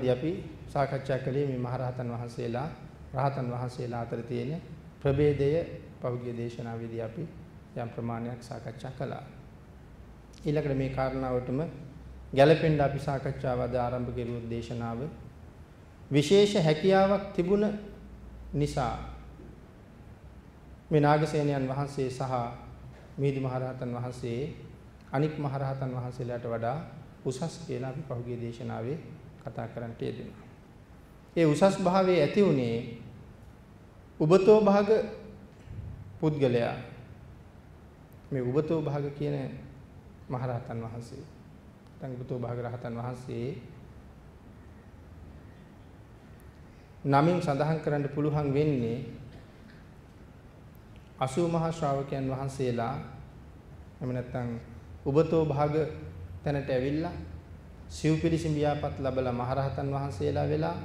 පිළිතුරු මේ කාරණාවේදී අපි සාකච්ඡා කළේ මේ මහරහතන් වහන්සේලා රහතන් වහන්සේලා අතර තියෙන ප්‍රභේදය පෞද්ගලික දේශනාවේදී අපි යම් ප්‍රමාණයක් සාකච්ඡා කළා. ඊළඟට මේ කාරණාවටම ගැළපෙන්න අපි සාකච්ඡාව අද ආරම්භ කෙරුවොත් දේශනාව විශේෂ හැකියාවක් තිබුණ නිසා මේ නාගසේනයන් වහන්සේ සහ මිහිඳු මහරහතන් වහන්සේ අනික් මහරහතන් වහන්සේලාට වඩා උසස් කියලා අපි පහුගිය දේශනාවේ කතා කරන්නට යෙදුණා. ඒ උසස් භාවයේ ඇති උනේ උබතෝ භාග පුද්ගලයා. මේ උබතෝ භාග කියන මහරහතන් වහන්සේ. නැත්නම් උබතෝ භාග රහතන් වහන්සේ නමින් සඳහන් කරන්න පුළුවන් වෙන්නේ 80 මහා ශ්‍රාවකයන් වහන්සේලා. එහෙම නැත්නම් උබතෝ භාග තැනට ඇවිල්ලා සිව්පිරිසිම් ව්‍යාපත් ලැබලා මහරහතන් වහන්සේලා වෙලා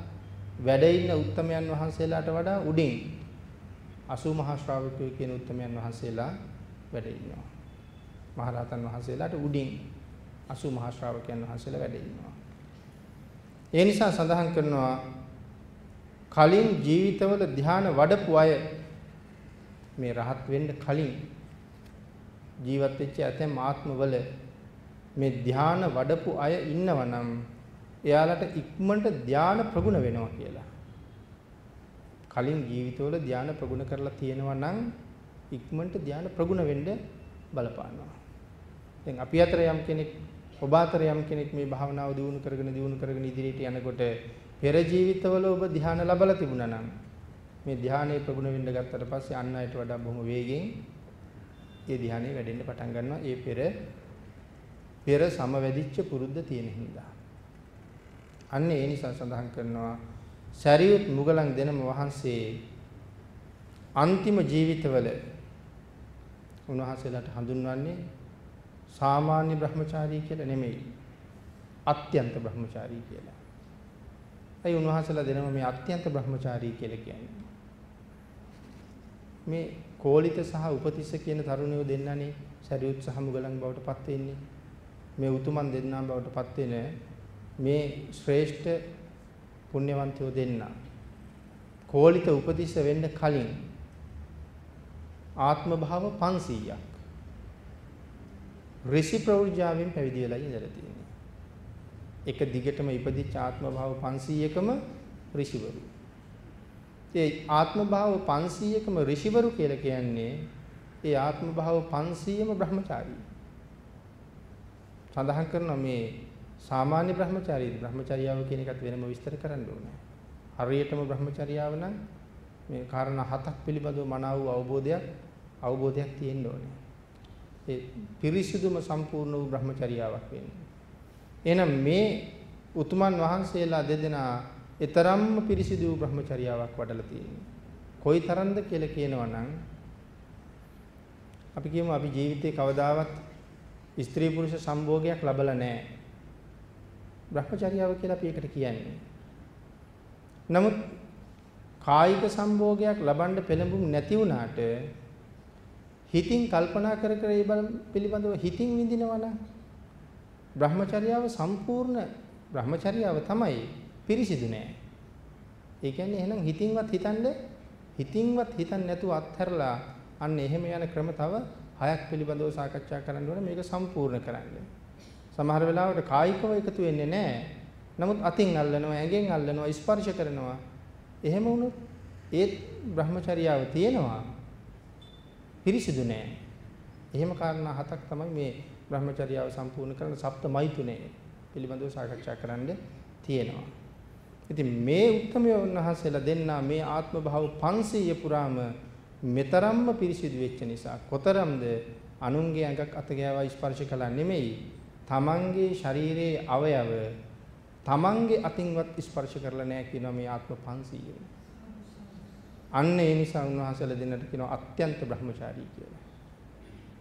වැඩ ඉන්න උත්තමයන් වහන්සේලාට වඩා උඩින් 80 මහා ශ්‍රාවකයෝ කියන උත්තමයන් වහන්සේලා වැඩ ඉන්නවා. මහරහතන් වහන්සේලාට උඩින් 80 මහා ශ්‍රාවකයන් වහන්සේලා වැඩ ඉන්නවා. ඒ නිසා සඳහන් කරනවා කලින් ජීවිතවල ධ්‍යාන වඩපු අය මේ රහත් වෙන්න කලින් ජීවත් වෙච්ච ඇතැම් ආත්මවල මේ ධ්‍යාන වඩපු අය ඉන්නවනම් එයාලට ඉක්මනට ධ්‍යාන ප්‍රගුණ වෙනවා කියලා. කලින් ජීවිතවල ධ්‍යාන ප්‍රගුණ කරලා තියෙනවා නම් ඉක්මනට ධ්‍යාන ප්‍රගුණ වෙන්න බලපානවා. දැන් අපි අතර යම් කෙනෙක් ඔබ අතර යම් කෙනෙක් මේ භාවනාව දියුණු කරගෙන දියුණු කරගෙන ඉදිරියට යනකොට පෙර ජීවිතවල ඔබ ධ්‍යාන ලැබලා තිබුණා නම් මේ ධ්‍යානයේ ප්‍රගුණ වෙන්න ගත්තට පස්සේ අන් අයට වඩා බොහොම වේගෙන් ඒ ධ්‍යානෙ වැඩෙන්න පටන් ගන්නවා ඒ පෙර පෙර සමවැදිච්ච පුරුද්ද තියෙන හින්දා. අන්න ඒ නිසා සඳහන් කරනවා සරියුත් මුගලන් දෙනම වහන්සේ අන්තිම ජීවිතවල උන්වහන්සේලාට හඳුන්වන්නේ සාමාන්‍ය බ්‍රහ්මචාරී කියලා නෙමෙයි. අත්‍යන්ත බ්‍රහ්මචාරී කියලා. ඒ උන්වහන්සේලා දෙනම මේ අත්‍යන්ත බ්‍රහ්මචාරී කියලා කියන්නේ. මේ කෝලිත සහ උපතිස්ස කියන තරුණයෝ දෙන්නනේ සරියුත් සහ මුගලන් බවට පත් වෙන්නේ. මේ උතුමන් දෙන්නා බවට පත් වෙන මේ ශ්‍රේෂ්ඨ පුණ්‍යවන්තයෝ දෙන්න. කෝලිත උපතිස්ස වෙන්න කලින් ආත්ම භාව 500ක් ඍෂි ප්‍රවෘජාවෙන් පැවිදි වෙලා ඉඳලා තියෙනවා. එක දිගටම ඉපදිච්ච ආත්ම භාව 500කම ඍෂිවරු. ඒ ආත්ම භාව 500කම ඍෂිවරු කියලා කියන්නේ ඒ ආත්ම භාව 500ම බ්‍රහ්මචාරී. සඳහන් කරනවා මේ සාමාන්‍ය බ්‍රහ්මචාරී බ්‍රහ්මචර්යාව කියන එකත් වෙනම විස්තර කරන්න ඕනේ. හරියටම බ්‍රහ්මචර්යාව නම් මේ කාරණා හතක් පිළිබඳව මනාව වූ අවබෝධයක් අවබෝධයක් තියෙන්න ඕනේ. ඒ පිරිසිදුම සම්පූර්ණ වූ බ්‍රහ්මචර්යාවක් වෙන්නේ. එහෙනම් මේ උතුමන් වහන්සේලා දෙදෙනා ඊතරම්ම පිරිසිදු වූ බ්‍රහ්මචර්යාවක් වඩලා තියෙනවා. කොයි තරම්ද කියලා කියනවා නම් අපි කියමු අපි ජීවිතේ කවදාවත් ස්ත්‍රී පුරුෂ සම්භෝගයක් ලබලා නැහැ. බ්‍රහ්මචර්යාව කියලා අපි ඒකට කියන්නේ. නමුත් කායික සම්භෝගයක් ලබන්න පෙළඹුම් නැති වුණාට හිතින් කල්පනා කර කර ඒ පිළිබඳව හිතින් විඳිනවා නම් බ්‍රහ්මචර්යාව සම්පූර්ණ බ්‍රහ්මචර්යාව තමයි පිරිසිදු නෑ. ඒ කියන්නේ එහෙනම් හිතින්වත් හිතන්න හිතින්වත් හිතන්නේ නැතුව අත්හැරලා අන්න එහෙම යන ක්‍රම තව හයක් පිළිබඳව සාකච්ඡා කරන්න ඕනේ මේක සම්පූර්ණ කරන්න. සමහර වෙලාවට කායිකව එකතු වෙන්නේ නැහැ. නමුත් අතින් අල්ලනවා, ඇඟෙන් අල්ලනවා, ස්පර්ශ කරනවා. එහෙම වුණොත් ඒත් බ්‍රහ්මචර්යාව තියෙනවා. පිරිසිදු නෑ. එහෙම කාරණා හතක් තමයි මේ බ්‍රහ්මචර්යාව සම්පූර්ණ කරන සප්තමයිතුනේ පිළිබඳව සාකච්ඡා කරන්න තියෙනවා. ඉතින් මේ උත්තරමයන් වහන්සේලා දෙන්නා මේ ආත්ම භාව 500 පුරාම මෙතරම්ම පිරිසිදු වෙච්ච නිසා කොතරම්ද අනුන්ගේ ඇඟක් අත ගෑවා ස්පර්ශ කළා නෙමෙයි තමන්ගේ ශරීරයේ අවයව තමන්ගේ අතින්වත් ස්පර්ශ කරලා නැහැ කියනවා මේ ආත්ම 500. අන්න ඒ නිසා උන්වහන්සේලා දෙන්නට කියනවා අත්‍යන්ත බ්‍රහ්මචාරී කියලා.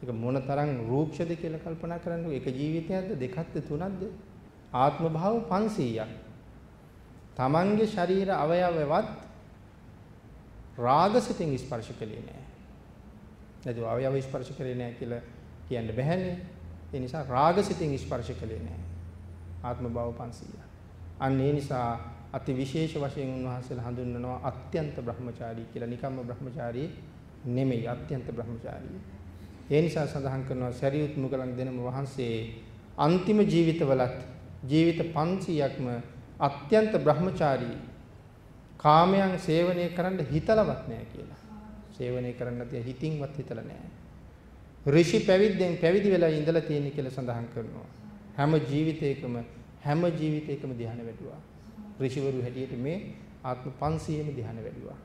ඒක මොනතරම් රූක්ෂද කියලා කල්පනා කරන්නකෝ. ඒක ජීවිතයක්ද දෙකක්ද තුනක්ද? ආත්ම භාව 500ක්. තමන්ගේ ශරීර අවයවවත් රාගසිතින් ස්පර්ශ කළේ නැහැ. නැතුව අවයව ස්පර්ශ කළේ නැහැ කියලා කියන්න බැහැනේ. ඒ නිසා රාගසිතින් ස්පර්ශ කළේ නැහැ. ආත්ම භාව 500ක්. අන්න ඒ නිසා අති විශේෂ වශයෙන් උන්වහන්සේලා හඳුන්වනවා අත්‍යන්ත බ්‍රහ්මචාරී කියලා. නිකම්ම බ්‍රහ්මචාරී නෙමෙයි අත්‍යන්ත බ්‍රහ්මචාරී. ඒ නිසා සඳහන් කරනවා සරියුත් මුගලන් දෙනම වහන්සේ අන්තිම ජීවිතවලත් ජීවිත 500ක්ම අත්‍යන්ත බ්‍රහ්මචාරී කාමයන් සේවනය කරන්න හිතලවත් නැහැ කියලා. සේවනය කරන්න තිය හිතින්වත් හිතලා නැහැ. ඍෂි පැවිද්දෙන් පැවිදි වෙලා ඉඳලා තියෙන කියලා සඳහන් කරනවා. හැම ජීවිතයකම හැම ජීවිතයකම ධ්‍යාන වැඩුවා. ඍෂිවරු හැටියට මේ ආත්ම 500ම ධ්‍යාන වැඩුවා.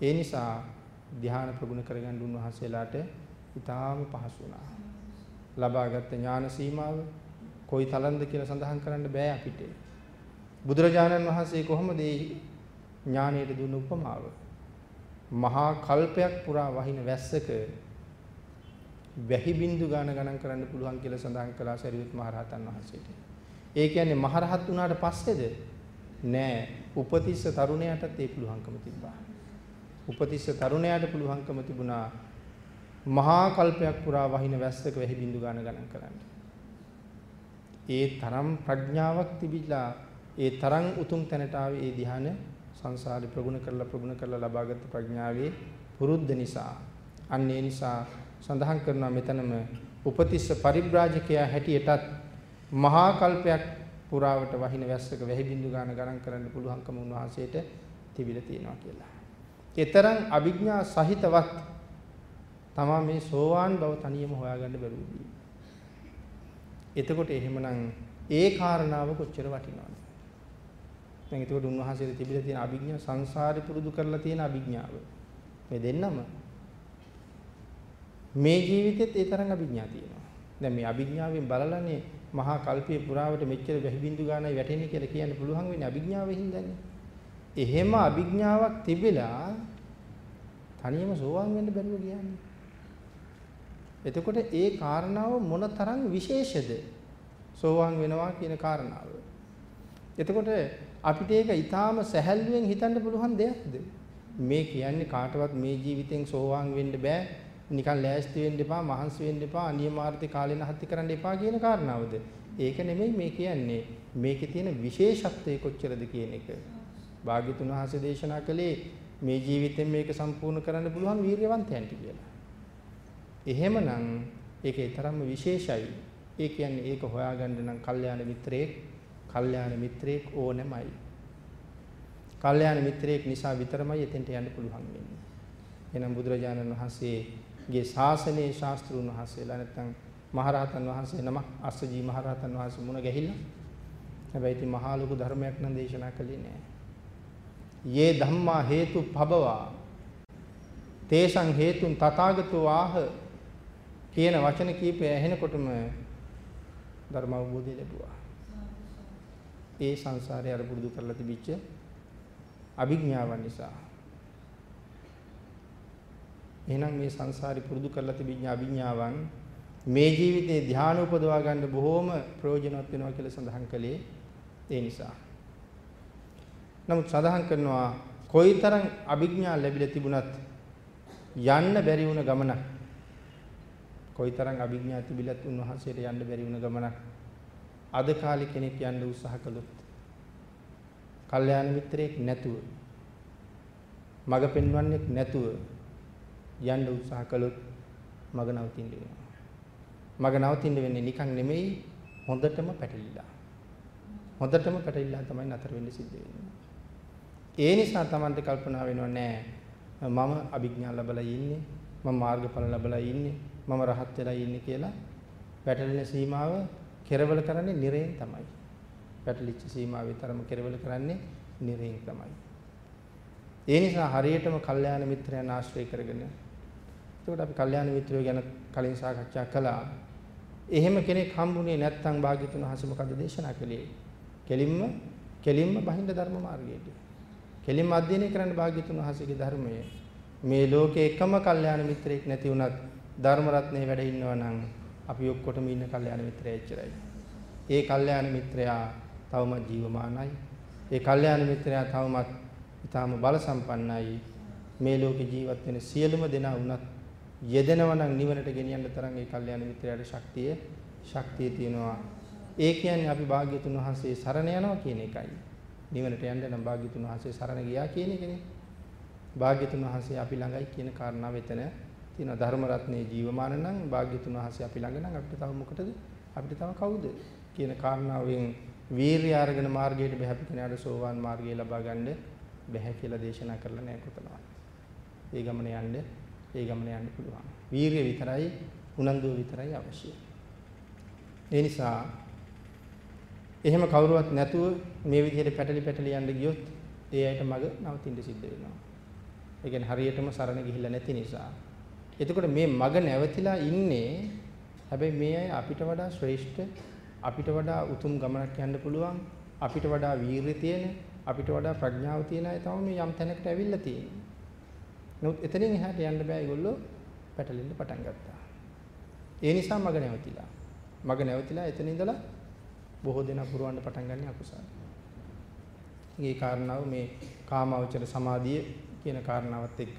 ඒ නිසා ධ්‍යාන ප්‍රගුණ කරගන්න උන්වහන්සේලාට ඊටාම පහසු වුණා. ලබාගත් ඥාන සීමාව කොයි තරම්ද කියලා සඳහන් කරන්න බෑ අපිට. බුදුරජාණන් වහන්සේ කොහොමද මේ ඥානයට දුන්න උපමාව? මහා කල්පයක් පුරා වහින වැස්සක වැහි බින්දු ගාන ගණන් කරන්න පුළුවන් කියලා සඳහන් කළා සරියුත් මහරහතන් වහන්සේට. ඒ කියන්නේ මහරහත් වුණාට පස්සේද? නෑ. උපතිස්ස තරුණයාටත් ඒ පුළුවන්කම තිබ්බා. උපතිස්ස තරුණයාට පුළුවන්කම තිබුණා මහා කල්පයක් පුරා වහින වැස්සක වැහි බින්දු ගාන ගණන් කරන්න. ඒ තරම් ප්‍රඥාවක් තිබිලා ඒ තරම් උතුම් තැනට ආවේ ඒ ධ්‍යාන සංසාරේ ප්‍රගුණ කරලා ප්‍රගුණ කරලා ලබාගත් ප්‍රඥාවේ පුරුද්ද නිසා අන්න ඒ නිසා සඳහන් කරනවා මෙතනම උපතිස්ස පරිබ්‍රාජකයා හැටියටත් මහා කල්පයක් පුරාවට වහින වැස්සක වැහි බින්දු ගාන ගණන් කරන්න පුළුවන්කම උන්වහන්සේට තිබිලා තියෙනවා කියලා. ඒතරම් අභිඥා සහිතවත් තමා මේ සෝවාන් බව තනියම හොයාගන්න බැරුවදී. එතකොට එහෙමනම් ඒ කාරණාව කොච්චර වටිනවද? දැන් එතකොට උන්වහන්සේට තිබිලා තියෙන අභිඥා සංසාරේ පුරුදු කරලා තියෙන අභිඥාව. මේ දෙන්නම මේ ජීවිතෙත් ඒ තරම් අභිඥා තියෙනවා. දැන් මේ අභිඥාවෙන් බලලානේ මහා කල්පයේ පුරාවට මෙච්චර වැහි බින්දු ගානයි වැටෙන්නේ කියලා කියන්න පුළුවන් වෙන්නේ අභිඥාවෙන් හින්දානේ. එහෙම අභිඥාවක් තිබිලා තනියම සෝවාන් වෙන්න බැරුව කියන්නේ. එතකොට ඒ කාරණාව මොන තරම් විශේෂද? සෝවාන් වෙනවා කියන කාරණාව. එතකොට අපිට ඒක ඊටාම සැහැල්ලුවෙන් හිතන්න පුළුවන් දෙයක්ද? මේ කියන්නේ කාටවත් මේ ජීවිතෙන් සෝවාන් වෙන්න බෑ. නිකන් ලෑස්ති වෙන්න එපා, මහන්සි වෙන්න එපා, අනියමාර්ථේ කාලේ නහත්ති කරන්න එපා කියන කාරණාවද? ඒක නෙමෙයි මේ කියන්නේ. මේකේ තියෙන විශේෂත්වය කොච්චරද කියන එක. භාග්‍යතුන් වහන්සේ දේශනා කළේ මේ ජීවිතෙන් මේක සම්පූර්ණ කරන්න පුළුවන් වීරියවන්තයන්ට කියලා. එහෙමනම් ඒක තරම්ම විශේෂයි. ඒ කියන්නේ ඒක හොයාගන්න නම් කල්යාණ මිත්‍රයෙක්, කල්යාණ මිත්‍රයෙක් ඕනෑමයි. කල්යාණ මිත්‍රයෙක් නිසා විතරමයි එතෙන්ට යන්න පුළුවන් වෙන්නේ. එහෙනම් බුදුරජාණන් වහන්සේගේ ශාසනයේ ශාස්ත්‍රුන් වහන්සේලා නැත්නම් මහරහතන් වහන්සේ නම අස්සජී මහරහතන් වහන්සේ මුණ ගැහිලා හැබැයි ඉතින් මහා ලොකු ධර්මයක් නම් දේශනා කළේ නෑ. යේ ධම්මා හේතු පබවා තේසං හේතුන් තථාගතෝ ආහ කියන වචන කීපය ඇහෙනකොටම ධර්ම අවබෝධය ලැබුවා. ඒ සංසාරේ අර පුරුදු කරලා තිබිච්ච අභිඥාවන් නිසා. එහෙනම් මේ සංසාරේ පුරුදු කරලා තිබිච්ච අභිඥාවන් මේ ජීවිතේ ධ්‍යාන උපදවා ගන්න බොහෝම ප්‍රයෝජනවත් වෙනවා කියලා සඳහන් කළේ ඒ නිසා. නමුත් සඳහන් කරනවා කොයිතරම් අභිඥා ලැබිලා තිබුණත් යන්න බැරි වුණ ගමනක් කොයිතරම් අභිඥා තිබිලත් උන්වහන්සේට යන්න බැරි වුණ ගමනක් අද කාලේ කෙනෙක් යන්න උත්සාහ කළොත් කල්යාණ මිත්‍රයෙක් නැතුව මග පෙන්වන්නෙක් නැතුව යන්න උත්සාහ කළොත් මග නවතින්න වෙනවා. මග නවතින්න වෙන්නේ නිකන් නෙමෙයි හොඳටම පැටලිලා. හොඳටම පැටලිලා තමයි නතර වෙන්න සිද්ධ වෙන්නේ. ඒ නිසා Tamante කල්පනා වෙනව නෑ මම අභිඥා ලැබලා ඉන්නේ මම මාර්ගඵල ලැබලා ඉන්නේ මම රහත් වෙලා ඉන්නේ කියලා පැටලෙන සීමාව කෙරවල කරන්නේ නිරයෙන් තමයි. පැටලිච්ච සීමාවේ තරම කෙරවල කරන්නේ නිරයෙන් තමයි. ඒ නිසා හරියටම කල්යාණ මිත්‍රයන් ආශ්‍රය කරගෙන එතකොට අපි කල්යාණ මිත්‍රයෝ ගැන කලින් සාකච්ඡා කළා. එහෙම කෙනෙක් හම්බුනේ නැත්නම් භාග්‍යතුන් වහන්සේ මොකද දේශනා කළේ? කෙලින්ම කෙලින්ම බහිඳ ධර්ම මාර්ගයට. කෙලින්ම අධ්‍යයනය කරන්න භාග්‍යතුන් වහන්සේගේ ධර්මය. මේ ලෝකේ එකම කල්යාණ මිත්‍රයෙක් නැති වුණත් ධර්ම රත්නේ වැඩ ඉන්නවා නම් අපි ඔක්කොටම ඉන්න කල්යාණ මිත්‍රයෙක් එච්චරයි. ඒ කල්යාණ මිත්‍රයා තවමත් ජීවමානයි. ඒ කල්යාණ මිත්‍රයා තවමත් ඊටාම බල සම්පන්නයි. මේ ලෝකේ ජීවත් වෙන සියලුම දෙනා වුණත් යෙදෙනවා නම් නිවනට ගෙනියන්න තරම් ඒ කල්යාණ මිත්‍රයාට ශක්තිය ශක්තිය තියෙනවා. ඒ කියන්නේ අපි භාග්‍යතුන් වහන්සේ සරණ යනවා කියන එකයි. නිවනට යන්න නම් භාග්‍යතුන් වහන්සේ සරණ ගියා කියන එකනේ. භාග්‍යතුන් වහන්සේ අපි ළඟයි කියන කාරණාව එතන තියෙනවා. ධර්ම රත්නේ ජීවමාන නම් භාග්‍යතුන් වහන්සේ අපි ළඟ නම් අපිට තව මොකටද? අපිට තව කවුද? කියන කාරණාවෙන් වීරිය අරගෙන මාර්ගයට බහැපි කෙනාට සෝවාන් මාර්ගය ලබා ගන්න බැහැ කියලා දේශනා කරලා නැහැ කොතනවත්. ඒ ගමන යන්න ඒ ගමන යන්න පුළුවන්. වීරිය විතරයි උනන්දුව විතරයි අවශ්‍යයි. ඒ නිසා එහෙම කවුරුවත් නැතුව මේ විදිහට පැටලි පැටලි යන්න ගියොත් ඒ අයට මග නවතින්න සිද්ධ වෙනවා. ඒ කියන්නේ හරියටම සරණ ගිහිල්ලා නැති නිසා. එතකොට මේ මග නැවතිලා ඉන්නේ හැබැයි මේ අය අපිට වඩා ශ්‍රේෂ්ඨ අපිට වඩා උතුම් ගමනක් යන්න පුළුවන් අපිට වඩා වීරිය තියෙන අපිට වඩා ප්‍රඥාව තියෙන අය තමයි මේ යම් තැනකට ඇවිල්ලා තියෙන්නේ. නමුත් එතනින් එහාට යන්න බෑ ඒගොල්ලෝ පැටලෙන්න පටන් ගත්තා. ඒ නිසා මග නැවතිලා. මග නැවතිලා එතන ඉඳලා බොහෝ දෙනා පුරවන්න පටන් ගන්න අකුසල. මේ කාරණාව මේ කාමාවචර සමාධිය කියන කාරණාවත් එක්ක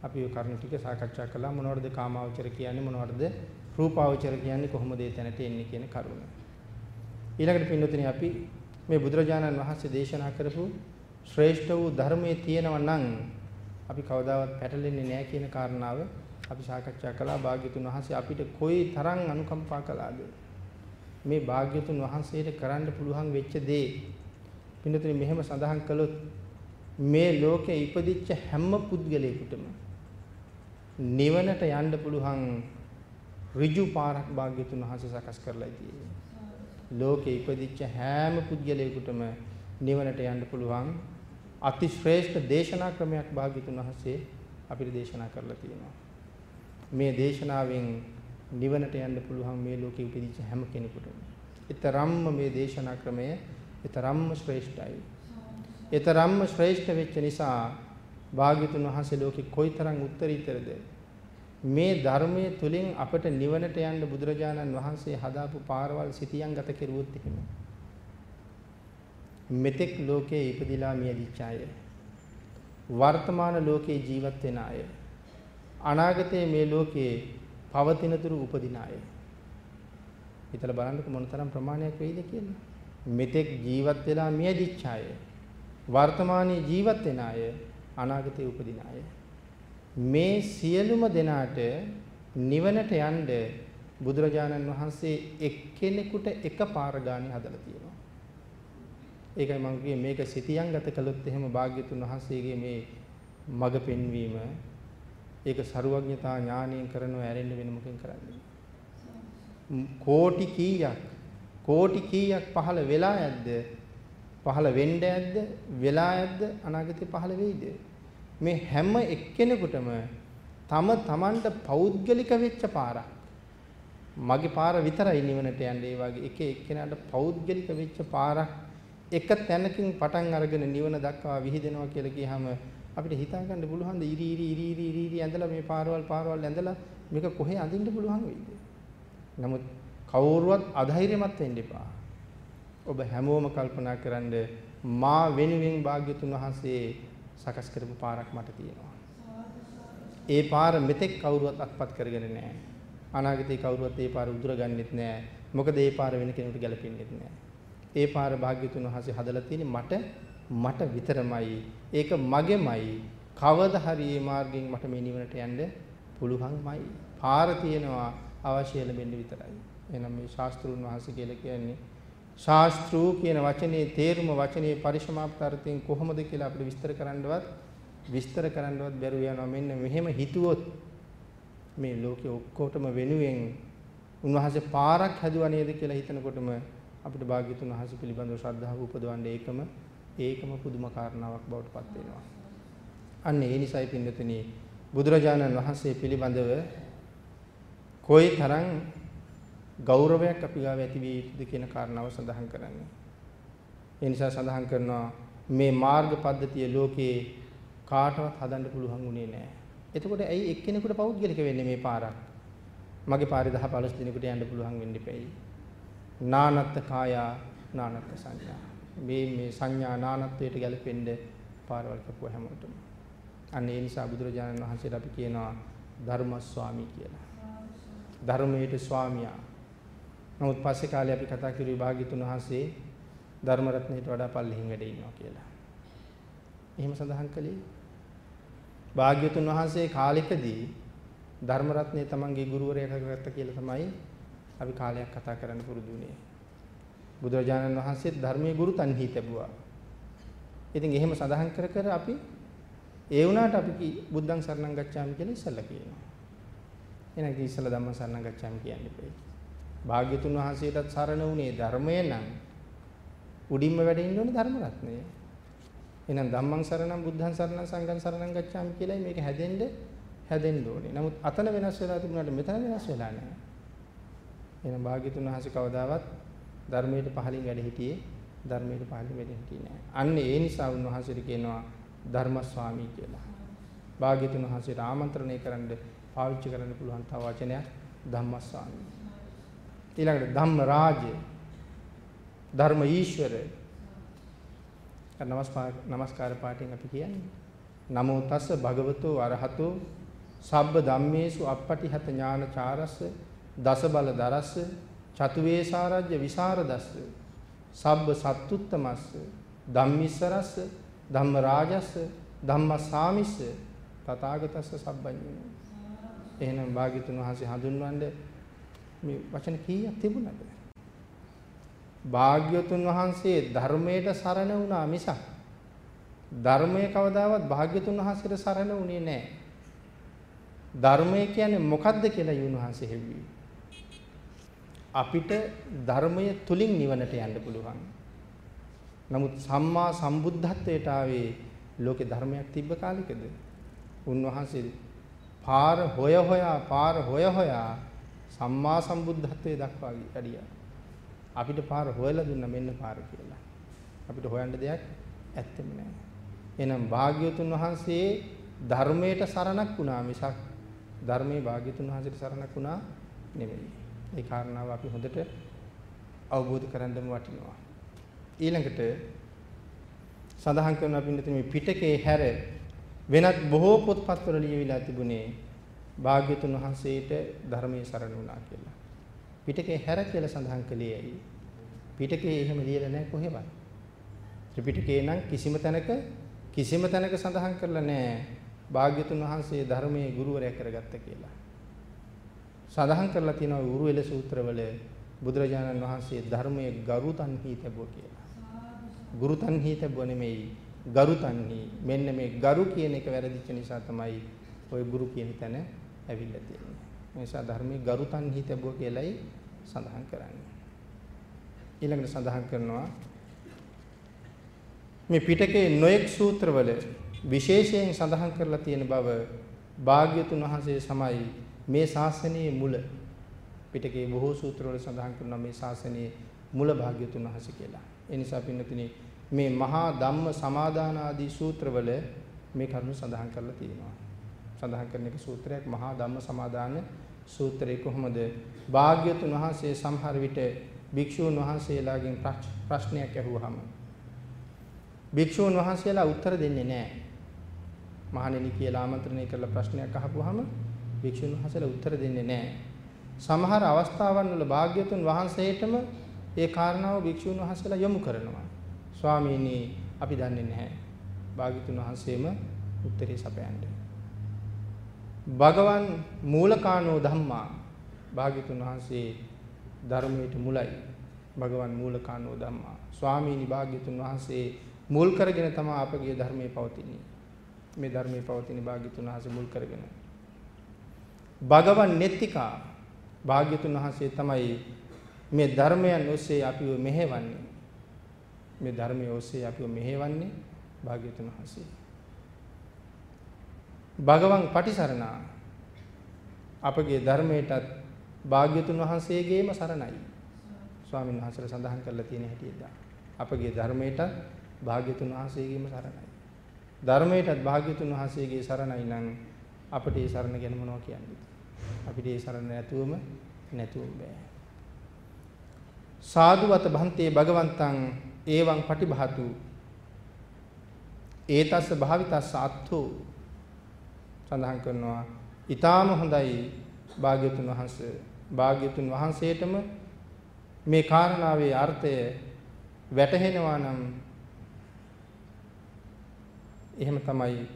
අපි ඔය කරුණු ටික සාකච්ඡා කළා. මොනවටද කාමාවචර කියන්නේ? මොනවටද රූපාවචර කියන්නේ? කොහොමද ඒ තැනට එන්නේ කියන කරුණ. ඊළඟට පින්නතුනි අපි මේ බුදුරජාණන් වහන්සේ දේශනා කරපු ශ්‍රේෂ්ඨ වූ ධර්මයේ තියෙනවා නම් අපි කවදාවත් පැටලෙන්නේ නැහැ කියන කාරණාව අපි සාකච්ඡා කළා. භාග්‍යතුන් වහන්සේ අපිට කොයි තරම් අනුකම්පා කළාද? මේ භාග්‍යතුන් වහන්සේට කරන්න පුළුවන් වෙච්ච දේ. පින්නතුනි මෙහෙම සඳහන් කළොත් මේ ලෝකේ ඉපදිච්ච හැම පුද්ගලයෙකුටම නිවනට යන්න පුළුවන් ඍජු පාරක් භාග්‍යතුන් වහන්සේ සකස් කරලා තියෙන්නේ. ලෝකේ ඉපදිච්ච හැම පුද්ගලයෙකුටම නිවනට යන්න පුළුවන් අතිශ්‍රේෂ්ඨ දේශනා ක්‍රමයක් භාග්‍යතුන් වහන්සේ අපිට දේශනා කරලා තියෙනවා. මේ දේශනාවෙන් නිවනට යන්න පුළුවන් මේ ලෝකෙ ඉපදිච්ච හැම කෙනෙකුටම. ඊතරම්ම මේ දේශනා ක්‍රමය ඊතරම්ම ශ්‍රේෂ්ඨයි. ඊතරම්ම ශ්‍රේෂ්ඨ වෙච්ච නිසා භාග්‍යතුන් වහන්සේ ලෝකෙ කොයිතරම් උත්තරීතරද මේ ධර්මයේ තුලින් අපට නිවනට යන්න බුදුරජාණන් වහන්සේ හදාපු පාරවල් සිටියන් ගත කෙරුවොත් එහෙම මෙතෙක් ලෝකයේ ඉපදිලා මියදිච්ච අය වර්තමාන ලෝකයේ ජීවත් වෙන අය අනාගතයේ මේ ලෝකයේ පවතින තුරු උපදින අය. හිතලා බලන්නකො මොනතරම් ප්‍රමාණයක් වෙයිද කියලා. මෙතෙක් ජීවත් වෙලා මියදිච්ච අය වර්තමානයේ ජීවත් වෙන අය අනාගතයේ උපදින අය. මේ සියලුම දෙනාට නිවනට යන්න බුදුරජාණන් වහන්සේ එක්කෙනෙකුට එක පාර ගානේ හදලා තියෙනවා. ඒකයි මම කියේ මේක සිටියන් ගත කළොත් එහෙම භාග්‍යතුන් වහන්සේගේ මේ මඟ පෙන්වීම ඒක ਸਰුවඥතා ඥාණයෙන් කරනව ඇරෙන්න වෙන මොකෙන් කරන්නේ? කෝටි කීයක් කෝටි කීයක් පහළ වෙලා ඇද්ද? පහළ වෙන්න ඇද්ද? වෙලා ඇද්ද? අනාගතේ පහළ වෙයිද? මේ හැම එක්කෙනෙකුටම තම තමන්ට පෞද්ගලික වෙච්ච පාරක් මගේ පාර විතරයි නිවනට යන්නේ ඒ වගේ එක එක්කෙනාට පෞද්ගලික වෙච්ච පාරක් එක තැනකින් පටන් අරගෙන නිවන දක්වා විහිදෙනවා කියලා කියහම අපිට හිතා ගන්න පුළුවන් ද ඉරි ඉරි ඉරි ඉරි ඉරි ඉරි ඇඳලා මේ පාරවල් පාරවල් ඇඳලා මේක කොහේ අඳින්න පුළුවන් වෙයිද? නමුත් කවුරුවත් අධෛර්යමත් වෙන්න එපා. ඔබ හැමෝම කල්පනා කරන්න මා වෙනුවෙන් භාග්‍යතුන් වහන්සේ සකස් කරපු පාරක් මට තියෙනවා. ඒ පාර මෙතෙක් කවුරුවත් අත්පත් කරගෙන නැහැ. අනාගතේ කවුරුවත් ඒ පාර උදුරගන්නෙත් නැහැ. මොකද ඒ පාර වෙන කෙනෙකුට ගැලපෙන්නේ නැහැ. ඒ පාර භාග්‍යතුන් වහන්සේ හදලා තියෙන්නේ මට මට විතරමයි. ඒක මගේමයි. කවදා හරි මේ මාර්ගයෙන් මට මේ නිවනට යන්න පුළුවන්මයි. පාර තියෙනවා අවශ්‍ය ලැබෙන්න විතරයි. එහෙනම් මේ ශාස්ත්‍රුන් වහන්සේ කියලා කියන්නේ ශාස්ත්‍රූ කියන වචනේ තේරුම වචනේ පරිසමාප්ත අර්ථයෙන් කොහොමද කියලා අපිට විස්තර කරන්නවත් විස්තර කරන්නවත් බැරුව යනවා. මෙන්න මෙහෙම හිතුවොත් මේ ලෝකේ ඔක්කොටම වෙනුවෙන් උන්වහන්සේ පාරක් හැදුවා නේද කියලා හිතනකොටම අපිට භාග්‍යතුන් වහන්සේ පිළිබඳව ශ්‍රද්ධාව උපදවන්නේ ඒකම ඒකම පුදුම කාරණාවක් බවට පත් වෙනවා. අන්න ඒ නිසයි පින්නතුනි බුදුරජාණන් වහන්සේ පිළිබඳව කොයි තරම් ගෞරවයක් අපි ගාව ඇති විය යුතුද කියන කාරණාව සඳහන් කරන්නේ. ඒ නිසා සඳහන් කරනවා මේ මාර්ග පද්ධතිය ලෝකේ කාටවත් හදන්න පුළුවන් උනේ නැහැ. එතකොට ඇයි එක්කෙනෙකුට පෞද්ගලික වෙන්නේ මේ පාරක්? මගේ පාරේ 10 15 දිනකට යන්න පුළුවන් වෙන්න ඉපැයි. නානත්ත් කායා නානත්ත් සංඥා. මේ මේ සංඥා නානත්වයට ගැලපෙන්න පාරවල් කපුව හැමෝටම. අන්න ඒ නිසා බුදුරජාණන් වහන්සේට අපි කියනවා ධර්මස්වාමී කියලා. ධර්මයේ ස්වාමියා. නමුත් පස්සේ කාලේ අපි කතා කරු විභාගිතුන් වහන්සේ ධර්ම රත්නයට වඩා පල්ලෙහින් වැඩ ඉන්නවා කියලා. එහෙම සඳහන් කළේ භාග්‍යතුන් වහන්සේ කාලෙකදී ධර්ම රත්නය තමන්ගේ ගුරුවරයා කරගත්ත කියලා තමයි අපි කාලයක් කතා කරන්න පුරුදු වුණේ. බුදුරජාණන් වහන්සේත් ධර්මයේ ගුරු තන්හි ලැබුවා. ඉතින් එහෙම සඳහන් කර කර අපි ඒ වුණාට අපි බුද්ධං සරණං ගච්ඡාමි කියලා ඉස්සල්ලා කියනවා. එහෙනම් ඉස්සල්ලා ධම්ම සරණං ගච්ඡාමි කියන්නේ බෑ. භාග්‍යතුන් වහන්සේටත් සරණ වුණේ ධර්මය නම් උඩින්ම වැඩ ඉන්න ඕනේ ධර්ම රත්නය. එහෙනම් ධම්මං සරණං බුද්ධං සරණං සංඝං සරණං ගච්ඡාමි කියලායි මේක හැදෙන්න හැදෙන්න ඕනේ. නමුත් අතන වෙනස් වෙලා තිබුණාට මෙතන වෙනස් වෙලා නැහැ. එහෙනම් භාග්‍යතුන් වහන්සේ කවදාවත් ධර්මයට පහලින් වැඩ හිටියේ ධර්මයට පහලින් වැඩ හිටියේ නැහැ. අන්න ඒ නිසා උන්වහන්සේට කියනවා ධර්මස්වාමී කියලා. භාග්‍යතුන් වහන්සේට ආමන්ත්‍රණය කරන්න පාවිච්චි කරන්න පුළුවන් තව වචනයක් ධම්මස්වාමී. ඊළඟට ධම්ම රාජ්‍ය ධර්ම ඊශ්වර නමස්කාර නමස්කාර පාඨයෙන් අපි කියන්නේ. නමෝ තස්ස භගවතෝ අරහතෝ සබ්බ ධම්මේසු අප්පටිහත ඥානචාරස්ස දස බල දරස්ස චතු වේසාරජ්‍ය විසරදස්ස සබ්බ සත්තුත්තමස්ස ධම්මිස්සරස්ස ධම්ම රාජස්ස ධම්මසාමිස්ස තථාගතස්ස සබ්බඤ්ඤෝ එහෙනම් භාග්‍යතුන් වහන්සේ හඳුන්වන්නේ මේ වචන කීයක් තිබුණද භාග්‍යතුන් වහන්සේ ධර්මයට සරණ වුණා මිසක් ධර්මයේ කවදාවත් භාග්‍යතුන් වහන්සේට සරණ වුණේ නැහැ. ධර්මය කියන්නේ මොකද්ද කියලා යුණහන්සේ හෙව්වේ. අපිට ධර්මය තුලින් නිවනට යන්න පුළුවන්. නමුත් සම්මා සම්බුද්ධත්වයට ආවේ ලෝකේ ධර්මයක් තිබ්බ කාලෙකද? උන්වහන්සේ පාර හොය හොයා පාර හොය හොයා සම්මා සම්බුද්ධත්වයට දක්වා ගියා. අපිට පාර හොයලා දුන්නා මෙන්න පාර කියලා. අපිට හොයන්න දෙයක් ඇත්තෙම නැහැ. එහෙනම් භාග්‍යවතුන් වහන්සේ ධර්මයට සරණක් වුණා මිසක් ධර්මයේ භාග්‍යවතුන් වහන්සේට සරණක් වුණා නෙමෙයි. ඒ කාරණාව අපි හොඳට අවබෝධ කරගන්නම වටිනවා. ඊළඟට සඳහන් කරනවා පින්නතුනි මේ පිටකේ හැර වෙනත් බොහෝ පොත්පත්වල ලියවිලා තිබුණේ භාග්‍යතුන් වහන්සේට ධර්මයේ සරණ වුණා කියලා. පිටකේ හැර කියලා සඳහන් කළේ ඇයි? පිටකේ එහෙම ලියලා නැහැ කොහෙවත්. ත්‍රිපිටකේ නම් කිසිම තැනක කිසිම තැනක සඳහන් කරලා නැහැ භාග්‍යතුන් වහන්සේ ධර්මයේ ගුරුවරයා කරගත්ත කියලා. සඳහන් කරලා තියෙනවා උරුවෙල සූත්‍රවල බුදුරජාණන් වහන්සේ ධර්මයේ ගරුතන්හි තබුව කියලා. ගුරුතන්හි තබුව නෙමෙයි ගරුතන්හි මෙන්න මේ ගරු කියන එක වැරදිච්ච නිසා තමයි ওই ගුරු කියන තැන ඇවිල්ලා තියෙන්නේ. ඒ නිසා ධර්මයේ ගරුතන්හි තබුව කියලයි සඳහන් කරන්නේ. ඊළඟට සඳහන් කරනවා මේ පිටකේ නොඑක් සූත්‍රවල විශේෂයෙන් සඳහන් කරලා තියෙන බව භාග්‍යතුන් වහන්සේ සමයි මේ ශාසනයේ මුල පිටකේ බොහෝ සූත්‍රවල සඳහන් කරනවා මේ ශාසනයේ මුල භාග්‍යතුන් වහන්සේ කියලා. ඒ නිසා පින්නතුනි මේ මහා ධම්ම සමාදාන ආදී සූත්‍රවල මේ කරුණු සඳහන් කරලා තියෙනවා. සඳහන් කරන එක සූත්‍රයක් මහා ධම්ම සමාදාන සූත්‍රය කොහොමද? භාග්‍යතුන් වහන්සේ සමහර විට භික්ෂූන් වහන්සේලාගෙන් ප්‍රශ්නයක් ඇහුවාම භික්ෂූන් වහන්සේලා උත්තර දෙන්නේ නැහැ. මහණෙනි කියලා ආමන්ත්‍රණය කරලා ප්‍රශ්නයක් අහපුවාම භික්ෂුන් වහන්සේලා උත්තර දෙන්නේ නැහැ. සමහර අවස්ථාවන් වල භාග්‍යතුන් වහන්සේටම ඒ කාරණාව භික්ෂුන් වහන්සේලා යොමු කරනවා. ස්වාමීනි අපි දන්නේ නැහැ. භාග්‍යතුන් වහන්සේම උත්තරේ සපයන්නේ. භගවන් මූලකානෝ ධම්මා භාග්‍යතුන් වහන්සේ ධර්මයට මුලයි. භගවන් මූලකානෝ ධම්මා. ස්වාමීනි භාග්‍යතුන් වහන්සේ මුල් කරගෙන තමයි අපගේ ධර්මයේ පවතින්නේ. මේ ධර්මයේ පවතින භාග්‍යතුන් වහන්සේ මුල් කරගෙන. භගවන් නෙත්තිකා භාග්‍යතුන් වහන්සේ තමයි මේ ධර්මයන් ඔස්සේ අපිව මෙහෙවන්නේ. මේ ධර්මයේ ඔස්සේ අපිව මෙහෙවන්නේ භාග්‍යතුන් වහන්සේ. භගවන් පටිසරණා අපගේ ධර්මයටත් භාග්‍යතුන් වහන්සේගේම සරණයි. ස්වාමීන් වහන්සේලා සඳහන් කරලා තියෙන හැටියට අපගේ ධර්මයටත් භාග්‍යතුන් වහන්සේගේම සරණයි. ධර්මයටත් භාග්‍යතුන් වහන්සේගේ සරණයි නම් අපිට ඒ සරණ ගැන මොනවද කියන්නේ? අපිට ඒ සරණ නැතුවම නැතුවම බෑ. සාදුවත භන්තේ භගවන්තං ඒවං පටිභාතු ඒතස්ස භාවිතස්ස අත්ථෝ සඳහන් කරනවා ඊටාම හොඳයි භාග්‍යතුන් වහන්සේ භාග්‍යතුන් වහන්සේටම මේ කාරණාවේ අර්ථය වැටහෙනවා නම් එහෙම තමයි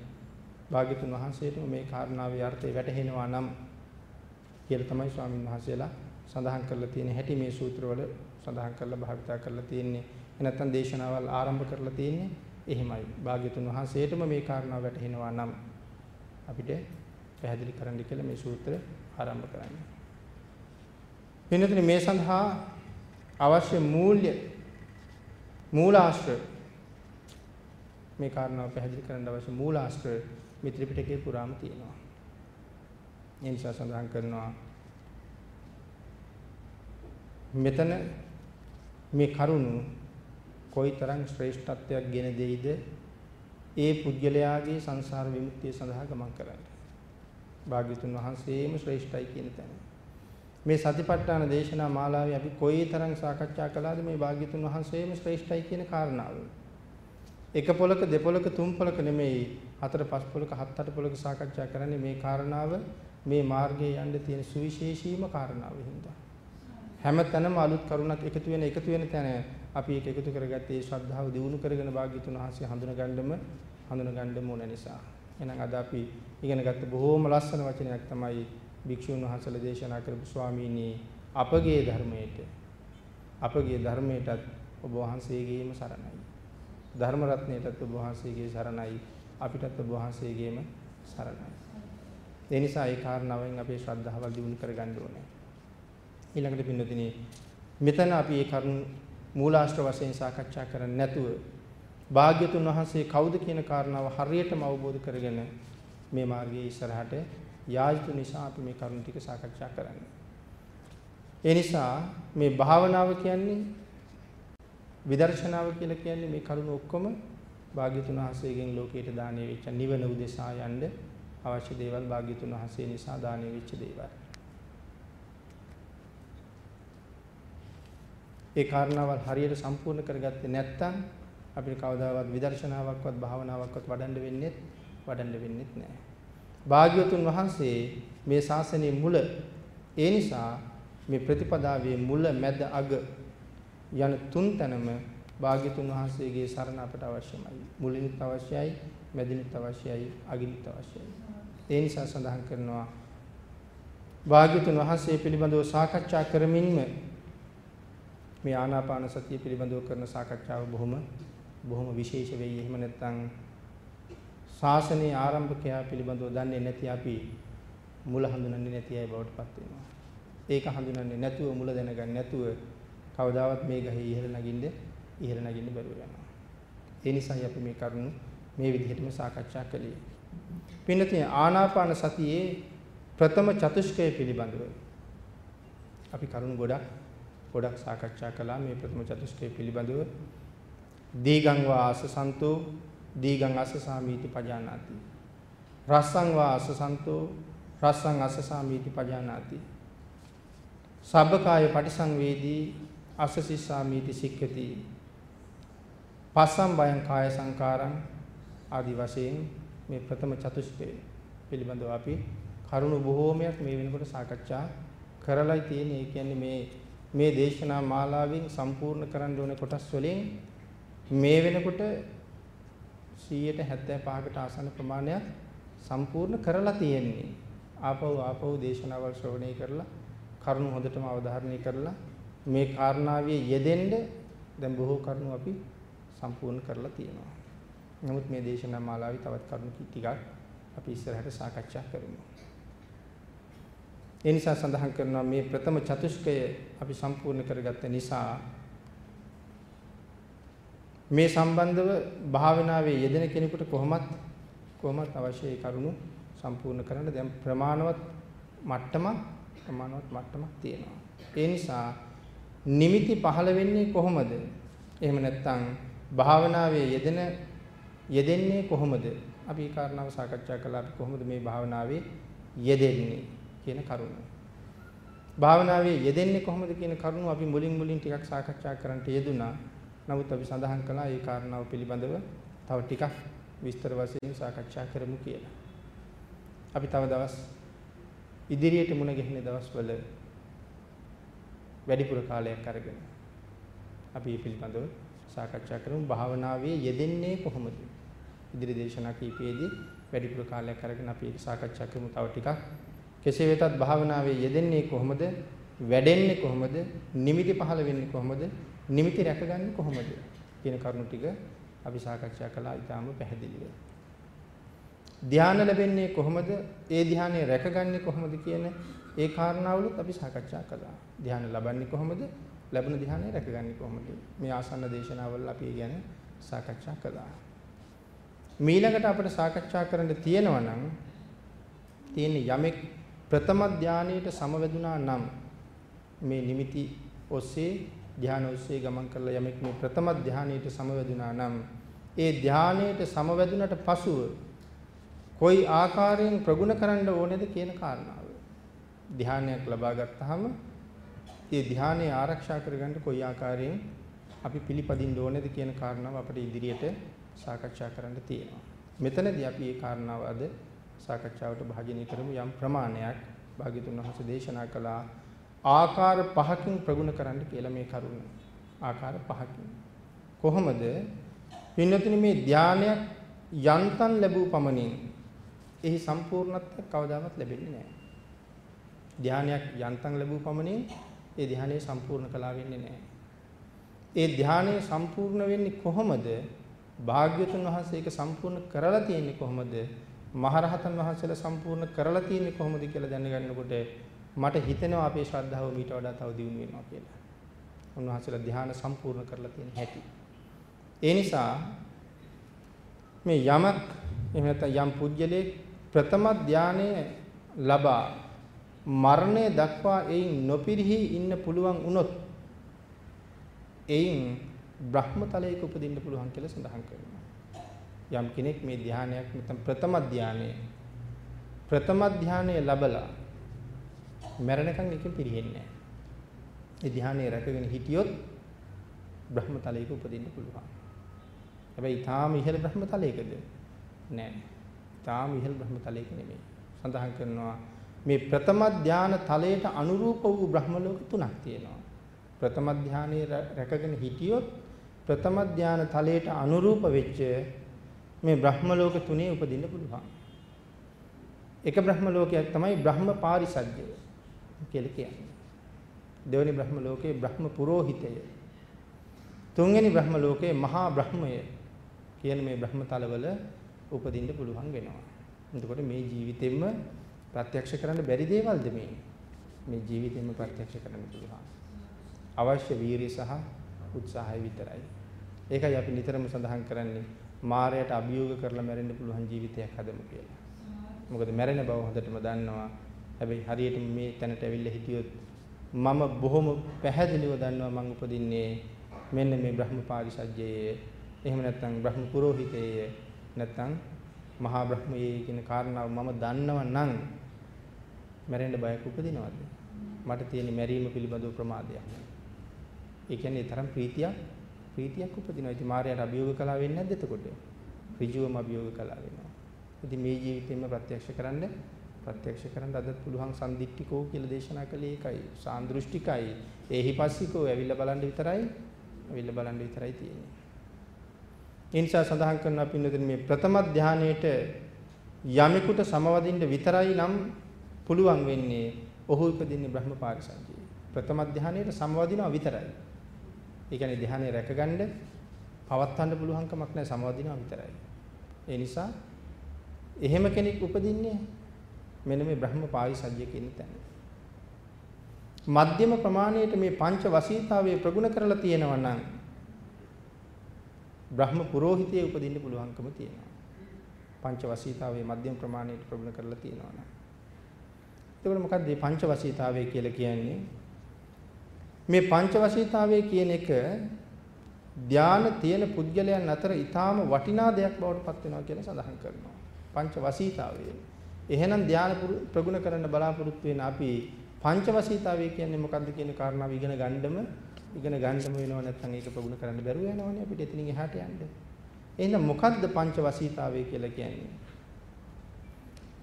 භාග්‍යතුන් වහන්සේටම මේ කාරණාවේ අර්ථය වැටහෙනවා නම් කියලා තමයි ස්වාමින් වහන්සේලා සඳහන් කරලා තියෙන හැටි මේ සූත්‍රවල සඳහන් කරලා භාවිතා කරලා තියෙන්නේ. එනත්තම් දේශනාවල් ආරම්භ කරලා තියෙන්නේ එහෙමයි. භාග්‍යතුන් වහන්සේටම මේ කාරණාව වැටහෙනවා නම් අපිට පැහැදිලි කරන්න කියලා මේ සූත්‍රය ආරම්භ කරන්නේ. වෙනතන මේ සඳහා අවශ්‍ය මූල්‍ය මූලාශ්‍රය මේ කාරණාව පැහැදිලි කරන්න අවශ්‍ය මූලාශ්‍රය මේ ත්‍රිපිටකයේ පුරාම තියෙනවා. ඒ නිසා සඳහන් කරනවා මෙතන මේ කරුණු කොයිතරම් ශ්‍රේෂ්ඨත්වයක් ගෙන දෙයිද ඒ පුද්ගලයාගේ සංසාර විමුක්තිය සඳහා ගමන් කරන්න. භාග්‍යතුන් වහන්සේම ශ්‍රේෂ්ඨයි කියන තැන. මේ සතිපට්ඨාන දේශනා මාලාවේ අපි කොයිතරම් සාකච්ඡා කළාද මේ භාග්‍යතුන් වහන්සේම ශ්‍රේෂ්ඨයි කියන කාරණාව. එක පොලක දෙපොලක තුන් පොලක නෙමෙයි හතර පහ පොලක හත් අට පොලක සාකච්ඡා කරන්නේ මේ කාරණාව මේ මාර්ගයේ යන්න තියෙන සුවිශේෂීම කාරණාව හින්දා. හැම තැනම අලුත් කරුණක් එකතු වෙන එකතු වෙන තැන අපි ඒක එකතු කරගත්තේ ශ්‍රද්ධාව දිනු කරගෙන භාග්‍යතුන් වහන්සේ හඳුනගන්නම හඳුනගන්න ඕන නිසා. එහෙනම් අද අපි ඉගෙන ගත්ත බොහෝම ලස්සන වචනයක් තමයි භික්ෂුන් වහන්සේලා දේශනා කරපු ස්වාමීනි අපගේ ධර්මයට අපගේ ධර්මයටත් ඔබ වහන්සේගේම සරණයි. ධර්ම රත්නයටත් ඔබ වහන්සේගේ සරණයි. අපිටත් ඔබ වහන්සේගේම සරණයි. ඒ නිසා ඒ කාරණාවෙන් අපේ ශ්‍රද්ධාව දියුණු කරගන්න ඕනේ. ඊළඟට පින්නදිනේ මෙතන අපි ඒ කරුණු මූලාශ්‍ර වශයෙන් සාකච්ඡා කරන්නේ නැතුව භාග්‍යතුන් වහන්සේ කවුද කියන කාරණාව හරියටම අවබෝධ කරගෙන මේ මාර්ගයේ ඉස්සරහට යායුතු නිසා අපි මේ කරුණු ටික සාකච්ඡා කරන්නේ. ඒ නිසා මේ භාවනාව කියන්නේ විදර්ශනාව කියලා කියන්නේ මේ කරුණු ඔක්කොම භාග්‍යතුන් වහන්සේගෙන් ලෝකයට දානය වෙච්ච නිවන උදෙසා යන්න අවශ්‍ය දේවල් භාග්‍යතුන් වහන්සේ නිසා දානය වෙච්ච දේවල්. ඒ කාරණාවල් හරියට සම්පූර්ණ කරගත්තේ නැත්නම් අපිට කවදාවත් විදර්ශනාවක්වත් භාවනාවක්වත් වඩන්න වෙන්නේ වඩන්න වෙන්නේ නැහැ. භාග්‍යවතුන් වහන්සේ මේ ශාසනයේ මුල ඒ නිසා මේ ප්‍රතිපදාවේ මුල මැද අග යන තුන් තැනම භාග්‍යතුන් වහන්සේගේ සරණ අපට අවශ්‍යමයි. මුලින්ත් අවශ්‍යයි, මැදින්ත් අවශ්‍යයි, අගින්ත් අවශ්‍යයි. ඒ නිසා සඳහන් කරනවා භාග්‍යතුන් වහන්සේ පිළිබඳව සාකච්ඡා කරමින්ම මේ ආනාපාන සතිය පිළිබඳව කරන සාකච්ඡාව බොහොම බොහොම විශේෂ වෙයි. එහෙම නැත්නම් ශාසනයේ ආරම්භකයා පිළිබඳව දන්නේ නැති අපි මුල හඳුනන්නේ නැති අය බවට පත් වෙනවා. ඒක හඳුනන්නේ නැතුව මුල දැනගන්නේ නැතුව කවදාවත් මේ ගහේ ඉහළ නගින්න ඉහළ නගින්න බැරුව යනවා. ඒ නිසායි අපි මේ කරුණු මේ විදිහටම සාකච්ඡා කළේ. පින්නතිය ආනාපාන සතියේ ප්‍රථම චතුෂ්කය පිළිබඳව අපි කරුණු ගොඩක් ගොඩක් සාකච්ඡා කළා මේ ප්‍රථම චතුෂ්කය පිළිබඳව. දීගං වා අසසන්තෝ දීගං අසසාමීති පජානාති. රස්සං වා අසසන්තෝ රස්සං අසසාමීති පජානාති. සබ්බකාය පටිසංවේදී අසසිස්සාමීති සික්ඛති. පස්සම් බයං කාය සංකාරං ආදි වශයෙන් මේ ප්‍රථම චතුෂ්කය පිළිබඳව අපි කරුණු බොහෝමයක් මේ වෙනකොට සාකච්ඡා කරලායි තියෙන්නේ. ඒ කියන්නේ මේ මේ දේශනා මාලාවෙන් සම්පූර්ණ කරන්න ඕන කොටස් වලින් මේ වෙනකොට 175කට ආසන්න ප්‍රමාණයක් සම්පූර්ණ කරලා තියෙන්නේ. ආපහු ආපහු දේශනාවල් ශ්‍රවණය කරලා කරුණු හොඳටම අවධාරණය කරලා මේ කාරණාවේ යෙදෙන්න දැන් බොහෝ කරුණු අපි සම්පූර්ණ කරලා තියෙනවා. නමුත් මේ දේශනා මාලාවේ තවත් කරුණු ටිකක් අපි ඉස්සරහට සාකච්ඡා කරමු. ඒ නිසා සඳහන් කරනවා මේ ප්‍රථම චතුෂ්කය අපි සම්පූර්ණ කරගත්ත නිසා මේ සම්බන්ධව භාවනාවේ යෙදෙන කෙනෙකුට කොහොමත් කොහොමත් අවශ්‍ය ඒ කරුණු සම්පූර්ණ කරන්න දැන් ප්‍රමාණවත් මට්ටමක් ප්‍රමාණවත් මට්ටමක් තියෙනවා. ඒ නිසා නිමිති පහළ වෙන්නේ කොහොමද? එහෙම නැත්නම් භාවනාවේ යෙදෙන යෙදෙන්නේ කොහොමද? අපි ඒ කාරණාව සාකච්ඡා කළා අපි කොහොමද මේ භාවනාවේ යෙදෙන්නේ කියන කරුණ. භාවනාවේ යෙදෙන්නේ කොහොමද කියන කරුණ අපි මුලින් මුලින් ටිකක් සාකච්ඡා කරන්නට යෙදුනා. නමුත් අපි සඳහන් කළා ඒ කාරණාව පිළිබඳව තව ටිකක් විස්තර වශයෙන් සාකච්ඡා කරමු කියලා. අපි තව දවස් ඉදිරියට මුණ ගැහෙන දවස්වල වැඩිපුර කාලයක් අරගෙන අපි මේ පිළිබඳව සාකච්ඡා කරමු. භාවනාවේ යෙදෙන්නේ කොහොමද? ඉදිරි දේශනා කීපයේදී වැඩිපුර කාලයක් අරගෙන අපි ඒක සාකච්ඡා කරමු තව ටිකක්. කෙසේ වෙතත් භාවනාවේ යෙදෙන්නේ කොහොමද? වැඩෙන්නේ කොහොමද? නිමිති පහළ වෙන්නේ කොහොමද? නිමිති රැකගන්නේ කොහොමද? කියන කරුණු ටික අපි සාකච්ඡා කළා ඊටාම පැහැදිලිව. ධානය ලැබෙන්නේ කොහොමද? ඒ ධානය රැකගන්නේ කොහොමද කියන ඒ කාරණාවලුත් අපි සාකච්ඡා කළා. ධානය ලබන්නේ කොහොමද? ලැබුණ ධානය රැකගන්නේ කොහොමද? මේ ආසන්න දේශනාවල අපි ඒ ගැන සාකච්ඡා කළා. මීළඟට අපිට සාකච්ඡා කරන්න තියෙනවා නම් තියෙන යමෙක් ප්‍රථම ධානයේට සමවැදුනා නම් මේ නිමිති ඔස්සේ ධානය ඔස්සේ ගමන් කරලා යමෙක් මේ ප්‍රථම ධානයේට සමවැදුනා නම් ඒ ධානයේට සමවැදුනට පසුව කොයි ආකාරයෙන් ප්‍රගුණ කරන්න ඕනේද කියන කාරණාව. ධානයක් ලබා ගත්තාම ඒ ධානය ආරක්ෂා කරගන්න කොයි ආකාරයෙන් අපි පිළිපදින්න ඕනේද කියන කාරණාව අපිට ඉදිරියට සාකච්ඡා කරන්න තියෙනවා. මෙතනදී අපි මේ කාරණාව අද සාකච්ඡාවට භාජනය කරමු යම් ප්‍රමාණයක් භාග්‍යතුන් වහන්සේ දේශනා කළා ආකාර පහකින් ප්‍රගුණ කරන්න කියලා මේ කරුණ. ආකාර පහකින්. කොහොමද? පින්නතුනි මේ ධානයක් යන්තම් ලැබූ පමණින් එහි සම්පූර්ණත්වයක් කවදාවත් ලැබෙන්නේ නැහැ. ධානයක් යන්තම් ලැබූ පමණින් ඒ ධානය සම්පූර්ණ කළා වෙන්නේ නැහැ. ඒ ධානය සම්පූර්ණ වෙන්නේ කොහොමද? භාග්‍යතුන් වහන්සේ ඒක සම්පූර්ණ කරලා තියෙන්නේ කොහොමද? මහරහතන් වහන්සේලා සම්පූර්ණ කරලා තියෙන්නේ කොහොමද කියලා දැනගන්නකොට මට හිතෙනවා අපේ ශ්‍රද්ධාව මීට වඩා තව දියුණු වෙනවා කියලා. උන්වහන්සේලා ධ්‍යාන සම්පූර්ණ කරලා තියෙන හැටි. ඒ නිසා මේ යමක් එහෙම නැත්නම් යම් පුජ්‍යලේ ප්‍රථම ධානය ලබා මරණය දක්වා එයින් නොපිරිහි ඉන්න පුළුවන් වුණොත් එයින් බ්‍රහ්මතලයක උපදින්න පුළුවන් කියලා සඳහන් කරනවා. යම් කෙනෙක් මේ ධානයක් නැත්නම් ප්‍රථම ධානය ප්‍රථම ධානය ලැබලා මැරෙනකන් එකෙන් පිරෙන්නේ නැහැ. ඒ ධානය රැකගෙන හිටියොත් බ්‍රහ්මතලයක උපදින්න පුළුවන්. හැබැයි තාම ඉහළ බ්‍රහ්මතලයකද? නෑ. තාම ඉහළ බ්‍රහ්මතලයක නෙමෙයි. සඳහන් කරනවා මේ ප්‍රථම ධාන තලයට අනුරූප වූ බ්‍රහ්ම ලෝක තුනක් තියෙනවා. ප්‍රථම ධානයේ රැකගෙන හිටියොත් ප්‍රථම ධාන තලයට අනුරූප වෙච්ච මේ බ්‍රහ්ම ලෝක තුනේ උපදින්න පුළුවන්. එක බ්‍රහ්ම ලෝකයක් තමයි බ්‍රහ්ම පාරිසජ්‍ය කියලා කියන්නේ. දෙවෙනි බ්‍රහ්ම ලෝකයේ බ්‍රහ්ම පුරෝහිතය. තුන්වෙනි බ්‍රහ්ම ලෝකයේ මහා බ්‍රහ්මය කියන මේ බ්‍රහ්ම තලවල උපදින්න පුළුවන් වෙනවා. එතකොට මේ ජීවිතෙන්න ප්‍රත්‍යක්ෂ කරන්න බැරි දේවල්ද මේ? මේ ජීවිතෙන්න ප්‍රත්‍යක්ෂ කරන්න පුළුවන්. අවශ්‍ය වීරිය සහ උත්සාහය විතරයි. ඒකයි අපි නිතරම සඳහන් කරන්නේ මායයට අභියෝග කරලා මැරෙන්න පුළුවන් ජීවිතයක් හදමු කියලා. මොකද මැරෙන බව හොඳටම දන්නවා. හැබැයි හරියට මේ තැනට ඇවිල්ලා හිටියොත් මම බොහොම පැහැදිලිව දන්නවා මං උපදින්නේ මෙන්න මේ බ්‍රහ්ම පාරිසජ්ජයේ එහෙම නැත්නම් බ්‍රහ්ම පුරোহিතයේ නැත්නම් මහා බ්‍රහ්මයේ කියන කාරණාව මම දන්නව නම් මැරෙන්න බයක් උපදිනවද? මට තියෙන මැරීම පිළිබඳව ප්‍රමාදයක්. ඒ කියන්නේ තරම් ප්‍රීතියක් ප්‍රීතියක් උපදිනවා. ඉතින් මායයට අභියෝග කළා වෙන්නේ නැද්ද එතකොට? ඍජුවම අභියෝග කළා වෙනවා. ඉතින් මේ ජීවිතේම ප්‍රත්‍යක්ෂ කරන්න ප්‍රත්‍යක්ෂ කරන්න අදත් පුළුවන් සම්දිට්ඨිකෝ කියලා දේශනා කළේ ඒකයි. සාන්දෘෂ්ටිකයි. ඒහිපස්සිකෝ ඇවිල්ලා බලන්න විතරයි ඇවිල්ලා බලන්න විතරයි තියෙන්නේ. ඒ නිසා සඳහන් කරනවා පින්නදින මේ ප්‍රථම ධානයේට යමෙකුට සමවදින්න විතරයි නම් පුළුවන් වෙන්නේ ඔහු ඉපදින්නේ බ්‍රහ්ම පාරිසංජී. ප්‍රථම ධානයේට සමවදිනවා විතරයි. ඒ කියන්නේ ධානය රැකගන්න පවත්වන්න පුළුවන් කමක් නැහැ සමවදිනවා විතරයි. ඒ නිසා එහෙම කෙනෙක් උපදින්නේ මෙන්න මේ බ්‍රහ්ම පාරිසජ්‍ය කියන තැන. මධ්‍යම ප්‍රමාණයට මේ පංච වසීතාවයේ ප්‍රගුණ කරලා තියෙනවා නම් බ්‍රහ්ම පුරোহিතයේ උපදින්න පුළුවන්කම තියෙනවා. පංච වසීතාවයේ මධ්‍යම ප්‍රමාණයට ප්‍රගුණ කරලා තියෙනවා නම්. එතකොට මොකක්ද මේ පංච වසීතාවය කියලා කියන්නේ? මේ පංච වශීතාවය කියන එක ධාන තියෙන පුද්ගලයන් අතර ඊටාම වටිනා දෙයක් බවට පත් වෙනවා කියලා සඳහන් කරනවා. පංච වශීතාවය. එහෙනම් ධාන ප්‍රගුණ කරන්න බලාපොරොත්තු වෙන අපි පංච වශීතාවය කියන්නේ මොකක්ද කියන කාරණාව ඉගෙන ගන්නම ඉගෙන ගන්නම වෙනව නැත්නම් ඒක ප්‍රගුණ කරන්න බැරුව යනවනේ අපිට එතනින් එහාට යන්න. එහෙනම් මොකක්ද පංච වශීතාවය කියලා කියන්නේ?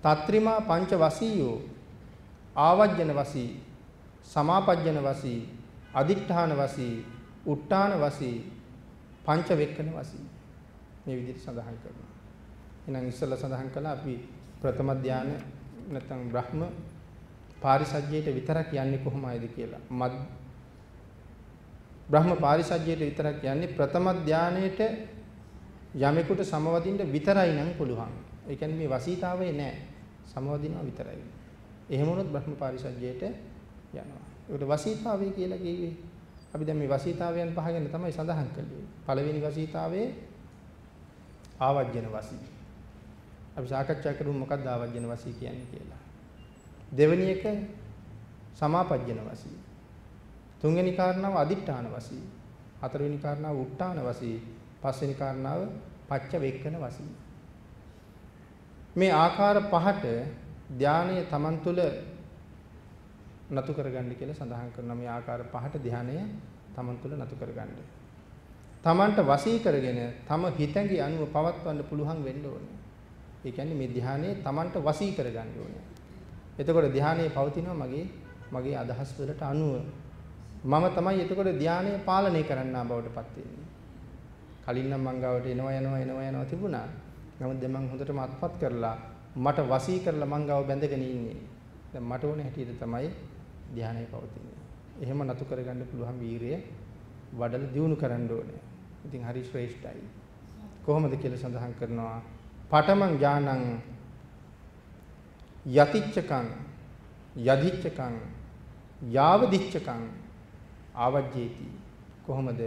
తත්‍රිමා පංච වශීයෝ ආවජ්ජන වශී සමාපජ්ජන වශී අදිඨාන වසී, උට්ටාන වසී, පංච වෙක්කන වසී. මේ විදිහට සඳහන් කරනවා. එහෙනම් ඉස්සෙල්ලා සඳහන් කළා අපි ප්‍රථම ධානය නැත්නම් බ්‍රහ්ම පාරිසජ්‍යයට විතරක් යන්නේ කොහොමයිද කියලා. මත් බ්‍රහ්ම පාරිසජ්‍යයට විතරක් යන්නේ ප්‍රථම ධානයේට යමෙකුට සමවදින්න විතරයි නම් පුළුවන්. ඒ කියන්නේ මේ වසීතාවයේ නෑ. සමවදිනවා විතරයි. එහෙම වුණොත් බ්‍රහ්ම පාරිසජ්‍යයට යනවා. ඒකට වසීතාවය කියලා කිව්වේ අපි දැන් මේ වසීතාවයන් පහ ගැන තමයි සඳහන් කළේ. පළවෙනි වසීතාවයේ ආවජ්ජන වසී. අපි සාකච්ඡා කරමු මොකක්ද ආවජ්ජන වසී කියන්නේ කියලා. දෙවෙනි එක සමාපජ්ජන වසී. තුන්වෙනි කාරණාව අදිඨාන වසී. හතරවෙනි කාරණාව උට්ටාන වසී. පස්වෙනි කාරණාව පච්ච වේක්කන වසී. මේ ආකාර පහට ධානයේ Taman තුල නතු කරගන්න කියලා සඳහන් කරනවා මේ ආකාර පහට ධානය Taman තුල නතු කරගන්න. Tamanට වසී කරගෙන තම හිතැඟි අනුව පවත්වන්න පුළුවන් වෙන්න ඕනේ. ඒ කියන්නේ මේ ධානයේ Tamanට වසී කරගන්න ඕනේ. එතකොට ධානයේ පවතිනවා මගේ මගේ අදහස් වලට අනුව මම තමයි එතකොට ධානය පාලනය කරන්නා බවට පත් වෙන්නේ. කලින් නම් මං ගාවට එනවා යනවා එනවා යනවා තිබුණා. නමුත් දැන් මං හොඳටම අත්පත් කරලා මට වසී කරලා මං ගාව බැඳගෙන ඉන්නේ. දැන් මට ඕනේ හැටියට තමයි ධානය පවතින්නේ. එහෙම නතු කරගන්න පුළුවන් වීරිය වඩලා දියුණු කරන්න ඕනේ. ඉතින් හරි ශ්‍රේෂ්ඨයි. කොහොමද කියලා සඳහන් කරනවා. පඨමං ඥානං යතිච්චකං යදිච්චකං යාවදිච්චකං ආවජ්ජේති. කොහොමද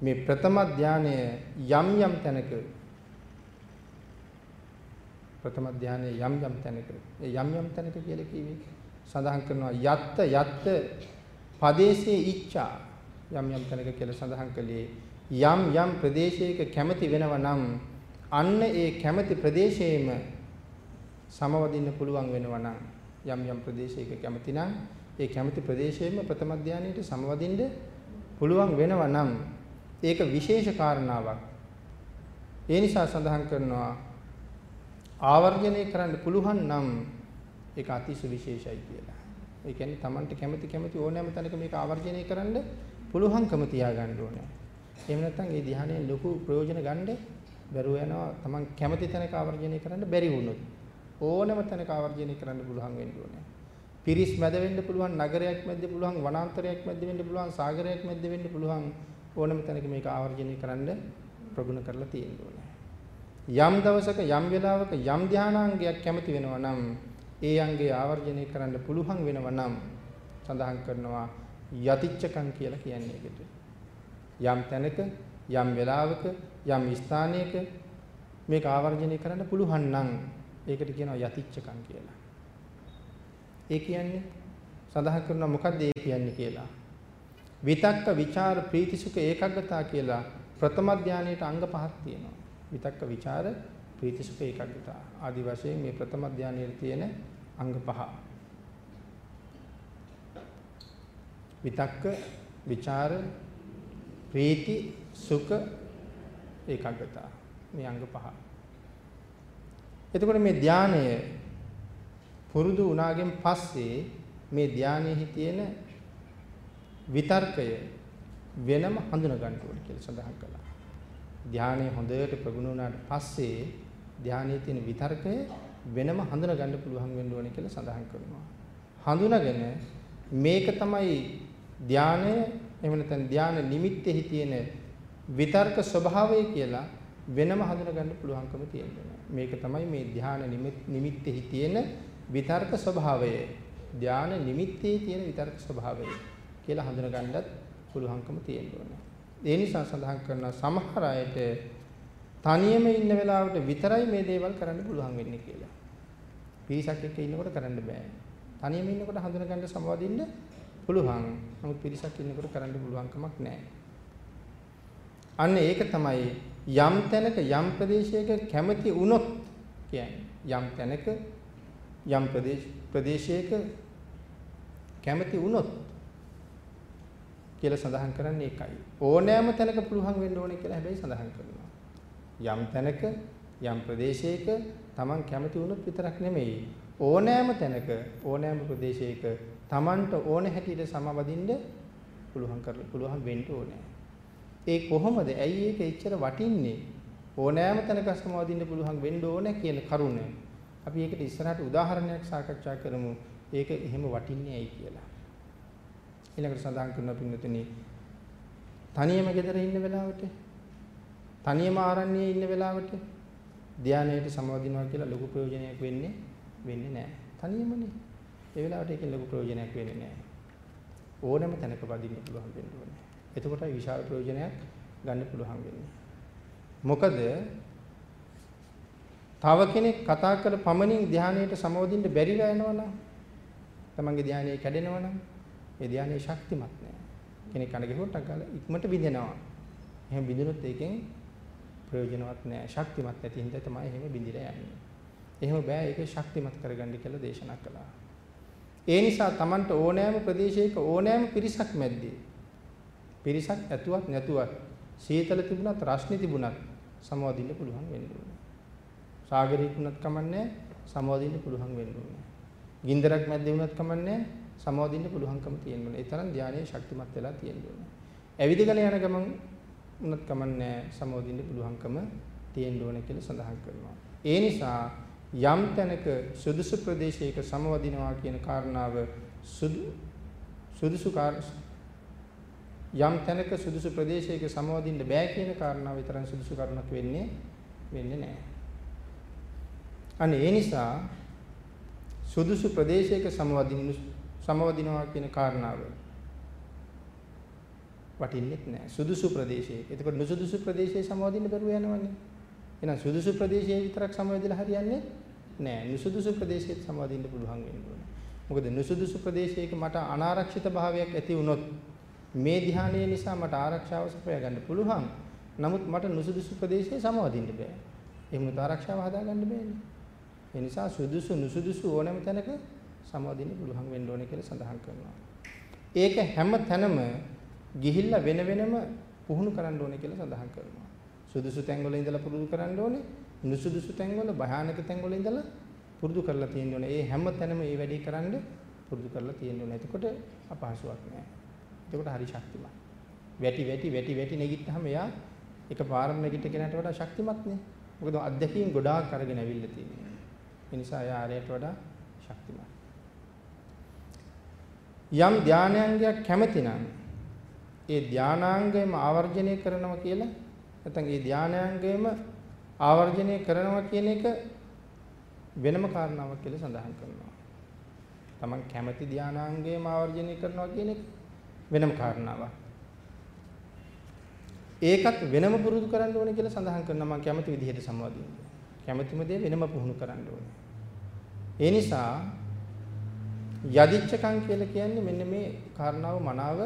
මේ ප්‍රථම ධානය යම් යම් තැනක ප්‍රථම ධානයේ යම් යම් තැනක ඒ යම් යම් තැනක කියලා කිව්වේ සඳහන් කරනවා. යත්ත යත්ත පදේශේ ඉච්ඡා. යම් යම් තැනක කියලා සඳහන් කළේ. යම් යම් ප්‍රදේශයක කැමති වෙනව නම් අන්න ඒ කැමති ප්‍රදේශයේම සමවදින්න පුළුවන් වෙනව නම් යම් යම් ප්‍රදේශයක කැමති නම් ඒ කැමති ප්‍රදේශයේම ප්‍රථම ධානයේට සමවදින්න පුළුවන් වෙනව නම් ඒක විශේෂ කාරණාවක්. ඒ නිසා සඳහන් කරනවා ආවර්ජනය කරන්න පුළුවන් නම් ඒක අතිශය විශේෂයි කියලා. ඒ කියන්නේ Tamanට කැමති කැමති ඕනෑම තැනක මේක ආවර්ජනය කරන්න පුළුවන්කම තියාගන්න ඕනේ. එහෙම නැත්නම් ඒ ධ්‍යානයෙන් ලොකු ප්‍රයෝජන ගන්න බැරුව යනවා Taman කැමති තැනක ආවර්ජනය කරන්න බැරි වුණොත්. ඕනෑම තැනක ආවර්ජනය කරන්න පුළුවන් වෙන්න ඕනේ. පිරිස් මැද වෙන්න පුළුවන්, නගරයක් මැද පුළුවන්, වනාන්තරයක් මැද වෙන්න පුළුවන්, සාගරයක් මැද වෙන්න පුළුවන් ඕනෑම තැනක මේක ආවර්ජනය කරන්න ප්‍රගුණ කරලා තියෙන්න ඕනේ. යම් දවසක යම් වෙලාවක යම් ධානාංගයක් කැමති වෙනවා නම් ඒ අංගේ ආවර්ජනය කරන්න පුළුවන් වෙනවා නම් සඳහන් කරනවා යතිච්ඡකම් කියලා කියන්නේ ඒකට. යම් තැනක, යම් වෙලාවක, යම් ස්ථානයක මේක ආවර්ජනය කරන්න පුළුවන් නම් ඒකට කියනවා යතිච්ඡකම් කියලා. ඒ කියන්නේ සඳහන් කරනවා මොකද්ද ඒ කියන්නේ කියලා. විතක්ක ਵਿਚාර ප්‍රීතිසුඛ ඒකග්ගතා කියලා ප්‍රථම ධානයේට අංග පහක් තියෙනවා. විතක්ක ਵਿਚාර ප්‍රීතිසුඛ ඒකග්ගතා ආදි වශයෙන් මේ ප්‍රථම ධානයේ තියෙන අංග පහ. විතක්ක ਵਿਚාර ප්‍රීති සුඛ ඒකග්ගතා මේ අංග පහ. එතකොට මේ ධානය පුරුදු වුණාගෙන් පස්සේ මේ ධානයේ තියෙන විතර්කය වෙනම හඳුනා ගන්න ඕනේ කියලා සඳහන් කළා. ධානය හොඳට ප්‍රගුණ වුණාට පස්සේ ධානයේ තියෙන විතර්කය වෙනම හඳුනා ගන්න පුළුවන් වෙන්න ඕනේ කියලා සඳහන් කරනවා. හඳුනාගෙන මේක තමයි ධානය එහෙම නැත්නම් ධාන නිමිත්තෙහි තියෙන විතර්ක ස්වභාවය කියලා වෙනම හඳුනා ගන්න පුළුවන්කම තියෙනවා. මේක තමයි මේ ධාන නිමිත්තෙහි තියෙන විතර්ක ස්වභාවය. ධාන නිමිත්තේ තියෙන විතර්ක ස්වභාවය කියලා හඳුනා ගන්නත් පුළුවන්කම තියෙනවා. ඒ නිසා සඳහන් කරන සමහර අයට තනියම ඉන්න වෙලාවට විතරයි මේ දේවල් කරන්න පුළුවන් වෙන්නේ කියලා. පිරිසක් එක්ක ඉන්නකොට කරන්න බෑ. තනියම ඉන්නකොට හඳුනා ගන්න සමවදින්න පුළුවන්. නමුත් පිරිසක් ඉන්නකොට කරන්න පුළුවන් කමක් නැහැ. අන්න ඒක තමයි යම් තැනක යම් ප්‍රදේශයක කැමති වුණොත් කියන්නේ යම් තැනක යම් ප්‍රදේශ ප්‍රදේශයක කැමති වුණොත් කියලා සඳහන් කරන්නේ ඒකයි. ඕනෑම තැනක පුළුවන් වෙන්න ඕනේ කියලා හැබැයි සඳහන් කරනවා. යම් තැනක යම් ප්‍රදේශයක Taman කැමති වුණොත් විතරක් නෙමෙයි ඕනෑම තැනක ඕනෑම ප්‍රදේශයක Tamanට ඕන හැටියට සමවදින්න පුළුවන් කරලා පුළුවන් වෙන්න ඕනේ. ඒ කොහොමද? ඇයි ඒක එච්චර වටින්නේ? ඕනෑම තැනක සමාදින්න පුළුවන් වෙන්න ඕනේ කියන කරුණ. අපි ඒකට ඉස්සරහට උදාහරණයක් සාකච්ඡා කරමු. ඒක එහෙම වටින්නේ ඇයි කියලා. ඊළඟට සඳහන් කරනවා පින්නතුනි තනියම ගෙදර ඉන්න වෙලාවට තනියම ආරණ්‍යයේ ඉන්න වෙලාවට ධානයට සමවදිනවා කියලා ලොකු ප්‍රයෝජනයක් වෙන්නේ වෙන්නේ නැහැ. තනියමනේ. ඒ වෙලාවට ඒකෙන් ලොකු ප්‍රයෝජනයක් වෙන්නේ නැහැ. ඕනෑම තැනක වදින්න පුළුවන් වෙන්න ඕනේ. එතකොටයි විශාල ප්‍රයෝජනයක් ගන්න පුළුවන් වෙන්නේ. මොකද තව කෙනෙක් කතා කර පමණින් ධානයට සමවදින්න බැරි වෙනවනම් තමන්ගේ ධානය කැඩෙනවනම් ඒ ධානයේ ශක්තිමත් නෑ. කෙනෙක් කන ගෙහුවට අගල ඉක්මනට බිඳෙනවා. එහෙම බිඳුනොත් ඒකෙන් ප්‍රයෝජනවත් නෑ. ශක්තිමත් නැති හින්දා තමයි එහෙම බිඳිලා යන්නේ. එහෙම බෑ ඒක ශක්තිමත් කරගන්න කියලා දේශනා කළා. ඒ නිසා Tamanට ඕනෑම ප්‍රදේශයක ඕනෑම පිරිසක් මැද්දේ පිරිසක් ඇතුවත් නැතුවත් සීතල තිබුණත් රස්නේ තිබුණත් සමවදින්න පුළුවන් වෙන්න ඕනේ. සාගරයක වුණත් කමන්නේ සමවදින්න පුළුවන් වෙන්න ඕනේ. ගින්දරක් මැද්දේ වුණත් කමන්නේ සමවදින්න පුළුවන්කම තියෙන්න ඕනේ. ඒ තරම් ධානයේ ශක්තිමත් වෙලා තියෙන්න ඕනේ. ඇවිදගෙන යන ගමන් වුණත් කමන්නේ සමවදින්න පුළුවන්කම තියෙන්න ඕනේ කියලා සඳහන් කරනවා. ඒ නිසා යම් තැනක සුදුසු ප්‍රදේශයක සමවදිනවා කියන කාරණාව සුදු සුදුසු යම් තැනක සුදුසු ප්‍රදේශයක සමවදින්න බෑ කියන කාරණාව විතරක් සුදුසු කරුණක් වෙන්නේ වෙන්නේ නැහැ. අනේ ඒ නිසා සුදුසු ප්‍රදේශයක සමවදින්න සමවදිනවා කියන කාරණාව වටින්නේ නැහැ. සුදුසු ප්‍රදේශයක. එතකොට නුසුදුසු ප්‍රදේශයේ සමවදින්න බැරුව යනවනේ. එහෙනම් සුදුසු ප්‍රදේශයේ විතරක් සමවැදලා හරියන්නේ නෑ. නුසුදුසු ප්‍රදේශයේත් සමවදින්න පුළුවන් වෙන්න ඕනේ. මොකද නුසුදුසු ප්‍රදේශයක මට අනාරක්ෂිත භාවයක් ඇති වුණොත් මේ ධ්‍යානය නිසා මට ආරක්ෂාව සපයා ගන්න පුළුවන්. නමුත් මට නුසුදුසු ප්‍රදේශයේ සමවදින්න බෑ. එහෙම උත ආරක්ෂාව හදාගන්න බෑනේ. ඒ නිසා සුදුසු නුසුදුසු ඕනෑම තැනක සමවදින්න පුළුවන් වෙන්න ඕනේ කියලා සඳහන් කරනවා. ඒක හැම තැනම ගිහිල්ලා වෙන වෙනම පුහුණු කරන්න ඕනේ කියලා සඳහන් කරනවා. සුදුසු තැන්වල ඉඳලා පුරුදු කරන්න ඕනේ. නුසුදුසු තැන්වල භයානක තැන්වල ඉඳලා පුරුදු කරලා තියෙන්න ඕනේ. ඒ හැම තැනම මේ වැඩේ කරන්න පුරුදු කරලා තියෙන්න ඕනේ. එතකොට අපහසුයක් නෑ. එතකොට හරි ශක්තිමත්. වැටි වැටි වැටි වැටි නැගිට්ටාම එයා එකපාරම නැගිට කෙනාට වඩා ශක්තිමත් නේ. මොකද අත්දැකීම් ගොඩාක් අරගෙන ඇවිල්ලා තියෙනවා. ඒ නිසා එයා ආරයට වඩා ශක්තිමත්. යම් ධානයන්ගයක් කැමති නම් ඒ ධානාංගයම ආවර්ජනය කරනවා කියලා නැත්නම් ඒ ධානයන්ගයම ආවර්ජනය කරනවා කියන එක වෙනම කාරණාවක් කියලා සඳහන් කරනවා. Taman කැමැති ධානාංගයම ආවර්ජනය කරනවා කියන එක වෙනම කාරණාවක්. ඒකත් වෙනම පුරුදු කරන්න ඕනේ කියලා සඳහන් කරනවා මම කැමති විදිහට සමවදින්න. කැමැතිම දේ වෙනම පුහුණු කරන්න ඕනේ. ඒ නිසා යදිච්චකම් කියලා කියන්නේ මෙන්න මේ කාරණාව මනාව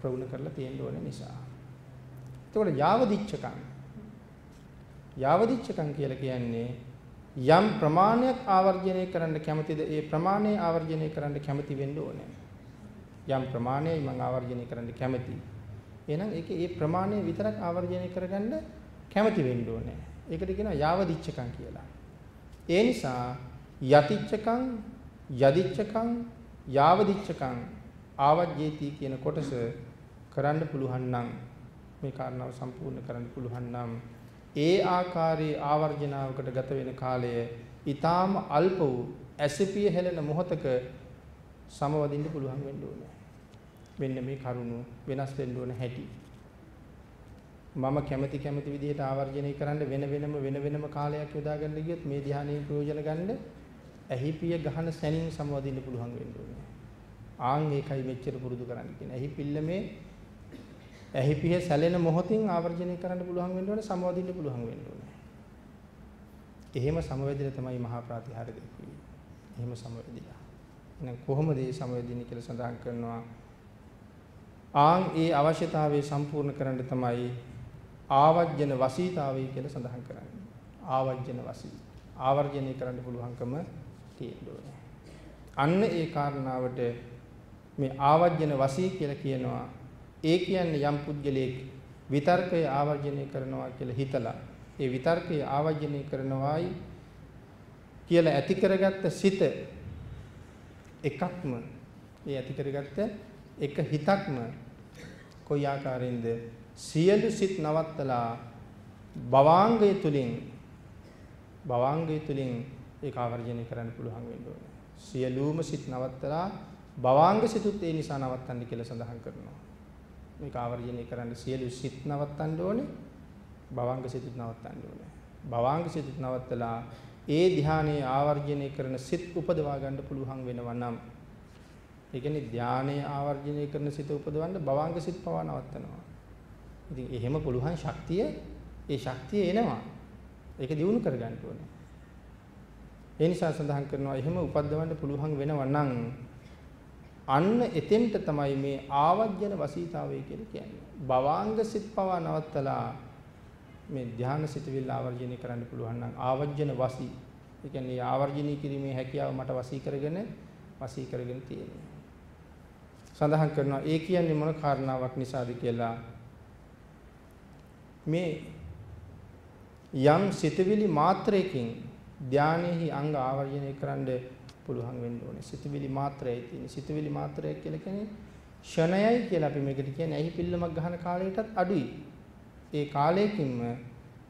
ප්‍රගුණ කරලා තියෙන්න ඕනේ නිසා. එතකොට යාවදිච්චකම් යාවදිච්චකම් කියලා කියන්නේ යම් ප්‍රමාණයක් ආවර්ජනය කරන්න කැමතිද ඒ ප්‍රමාණය ආවර්ජනය කරන්න කැමති වෙන්න ඕනේ. යම් ප්‍රමාණයයි මම ආවර්ජනය කරන්න කැමති. එහෙනම් ඒකේ ඒ ප්‍රමාණය විතරක් ආවර්ජනය කරගන්න කැමති වෙන්න ඕනේ. ඒකට කියනවා යාවදිච්චකම් කියලා. ඒ නිසා යතිච්චකම් යදිච්චකම් යාවදිච්චකම් ආවජ්ජේති කියන කොටස කරන්න පුළුවන් නම් මේ කාරණාව සම්පූර්ණ කරන්න පුළුවන් නම් ඒ ආකාරයේ ආවර්ජනාවකට ගත වෙන කාලය ඊටාම අල්ප වූ ඇසිපිය හෙළන මොහතක සමවදින්න පුළුවන් වෙන්න ඕනේ. මෙන්න මේ කරුණු වෙනස් වෙන්න ඕන හැටි. මම කැමැති කැමැති විදිහට ආවර්ජනය කරන්න වෙන වෙනම වෙන වෙනම කාලයක් යොදා ගන්න ගියොත් මේ ධ්‍යානයේ ප්‍රයෝජන ගන්න ඇහිපිය ගහන සැනින් සමවදින්න පුළුවන් වෙන්න ඕනේ. ආන් ඒකයි මෙච්චර පුරුදු කරන්න කියන්නේ. ඇහිපිල්ල මේ ඇහි පිහ සැලෙන මොහොතින් ආවර්ජනය කරන්න පුළුවන් වෙන්න ඕනේ සමවදින්න පුළුවන් වෙන්න ඕනේ. එහෙම සමවැදිලා තමයි මහා ප්‍රාතිහාර්ය දෙන්නේ. එහෙම සමවැදිලා. එහෙනම් කොහොමද මේ සමවැදින්නේ කියලා සඳහන් කරනවා. ආන් ඒ අවශ්‍යතාවය සම්පූර්ණ කරන්න තමයි ආවර්ජන වසීතාවය කියලා සඳහන් කරන්නේ. ආවර්ජන වසී. ආවර්ජනය කරන්න පුළුවන්කම තියෙන්න ඕනේ. අන්න ඒ කාරණාවට මේ ආවර්ජන වසී කියලා කියනවා ඒ කියන්නේ යම් පුද්ගලයෙක් විතර්කය ආවර්ජනය කරනවා කියලා හිතලා ඒ විතර්කය ආවර්ජනය කරනවායි කියලා ඇති කරගත්ත සිත එකක්ම ඒ ඇති කරගත්ත එක හිතක්ම කොයි ආකාරයෙන්ද සියලු සිත් නවත්තලා භවාංගය තුලින් භවාංගය තුලින් ඒක ආවර්ජනය කරන්න පුළුවන් වෙන්න ඕනේ. සියලුම සිත් නවත්තලා භවාංග සිතුත් ඒ නිසා නවත්තන්න කියලා සඳහන් කරනවා. මේක ආවර්ජනය කරන්න සියලු සිත් නවත්තන්න ඕනේ. භවාංග සිතුත් නවත්තන්න ඕනේ. භවාංග සිතුත් නවත්තලා ඒ ධානයේ ආවර්ජනය කරන සිත් උපදවා ගන්න පුළුවන් වෙනවා නම් ඒ කියන්නේ ධානයේ ආවර්ජනය කරන සිත උපදවන්න භවාංග සිත් පවා නවත්තනවා. ඉතින් එහෙම පුළුවන් ශක්තිය ඒ ශක්තිය එනවා. ඒක දිනු කරගන්න ඕනේ. ඒ නිසා සඳහන් කරනවා එහෙම උපද්දවන්න පුළුවන් වෙනවා නම් අන්න එතෙන්ට තමයි මේ ආවජ්ජන වසීතාවය කියලා කියන්නේ. භවාංග සිත් පවා නවත්තලා මේ ධාන සිතවිල්ල ආවර්ජනය කරන්න පුළුවන් නම් ආවර්ජන වසී. ඒ කියන්නේ ආවර්ජනීය කිරීමේ හැකියාව මට වසී කරගෙන වසී කරගෙන තියෙනවා. සඳහන් කරනවා ඒ කියන්නේ මොන කාරණාවක් නිසාද කියලා මේ යම් සිතවිලි මාත්‍රයකින් ධානයේහි අංග ආවර්ජනය කරන්න පුළුවන් වෙන්න ඕනේ. සිතවිලි මාත්‍රයයි තියෙන්නේ. සිතවිලි මාත්‍රය කියලා කියන්නේ ෂණයයි කියලා අපි මේකට කියන්නේ ඇහි පිල්ලමක් ගහන කාලයටත් අඩුයි. ඒ කාලයකින්ම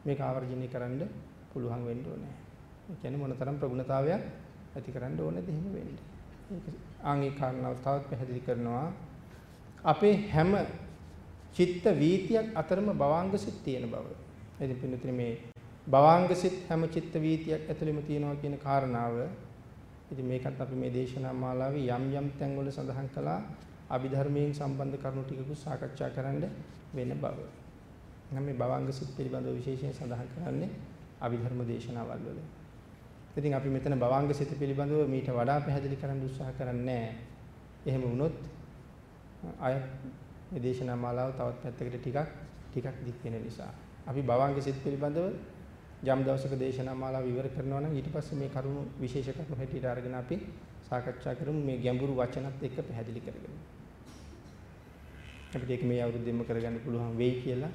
මේක ආවර්ජනය කරන්න පුළුවන් වෙන්න ඕනේ. ඒ කියන්නේ මොනතරම් ප්‍රගුණතාවයක් ඇති කරන්න ඕනේද එහෙම වෙන්නේ. ඒක ආන්ගේ කාරණාව තවත් පැහැදිලි කරනවා. අපේ හැම චිත්ත වීතියක් අතරම භවාංග සිත් තියෙන බව. ඉතින් පින්නතුනි මේ භවාංග සිත් හැම චිත්ත වීතියක් ඇතුළෙම තියෙනවා කියන කාරණාව ඉතින් මේකත් අපි මේ දේශනා මාලාවේ යම් යම් තැන්වල සඳහන් කළා අභිධර්මයෙන් සම්බන්ධ කරුණු ටිකකුත් සාකච්ඡා කරන්න වෙන බව. නම් මේ භවංග සිත් පිළිබඳව විශේෂයෙන් සඳහන් කරන්නේ අභිධර්ම දේශනාවල් වල. ඉතින් අපි මෙතන භවංග සිත් පිළිබඳව මීට වඩා පැහැදිලි කරන්න උත්සාහ කරන්නේ එහෙම වුණොත් අය මේ දේශනා මාලාව තවත් පැත්තකට ටිකක් ටිකක් දික් වෙන නිසා. අපි භවංග සිත් පිළිබඳව යම් දවසක දේශනා මාලාව ඉවර කරනවා නම් ඊට පස්සේ මේ කරුණු විශේෂ කරුණු හැටියට අරගෙන අපි සාකච්ඡා කරමු. මේ ගැඹුරු වචනත් එක්ක පැහැදිලි කරගෙන. අපිට ඒක මේ අවුරුද්දෙම කරගන්න පුළුවන් වෙයි කියලා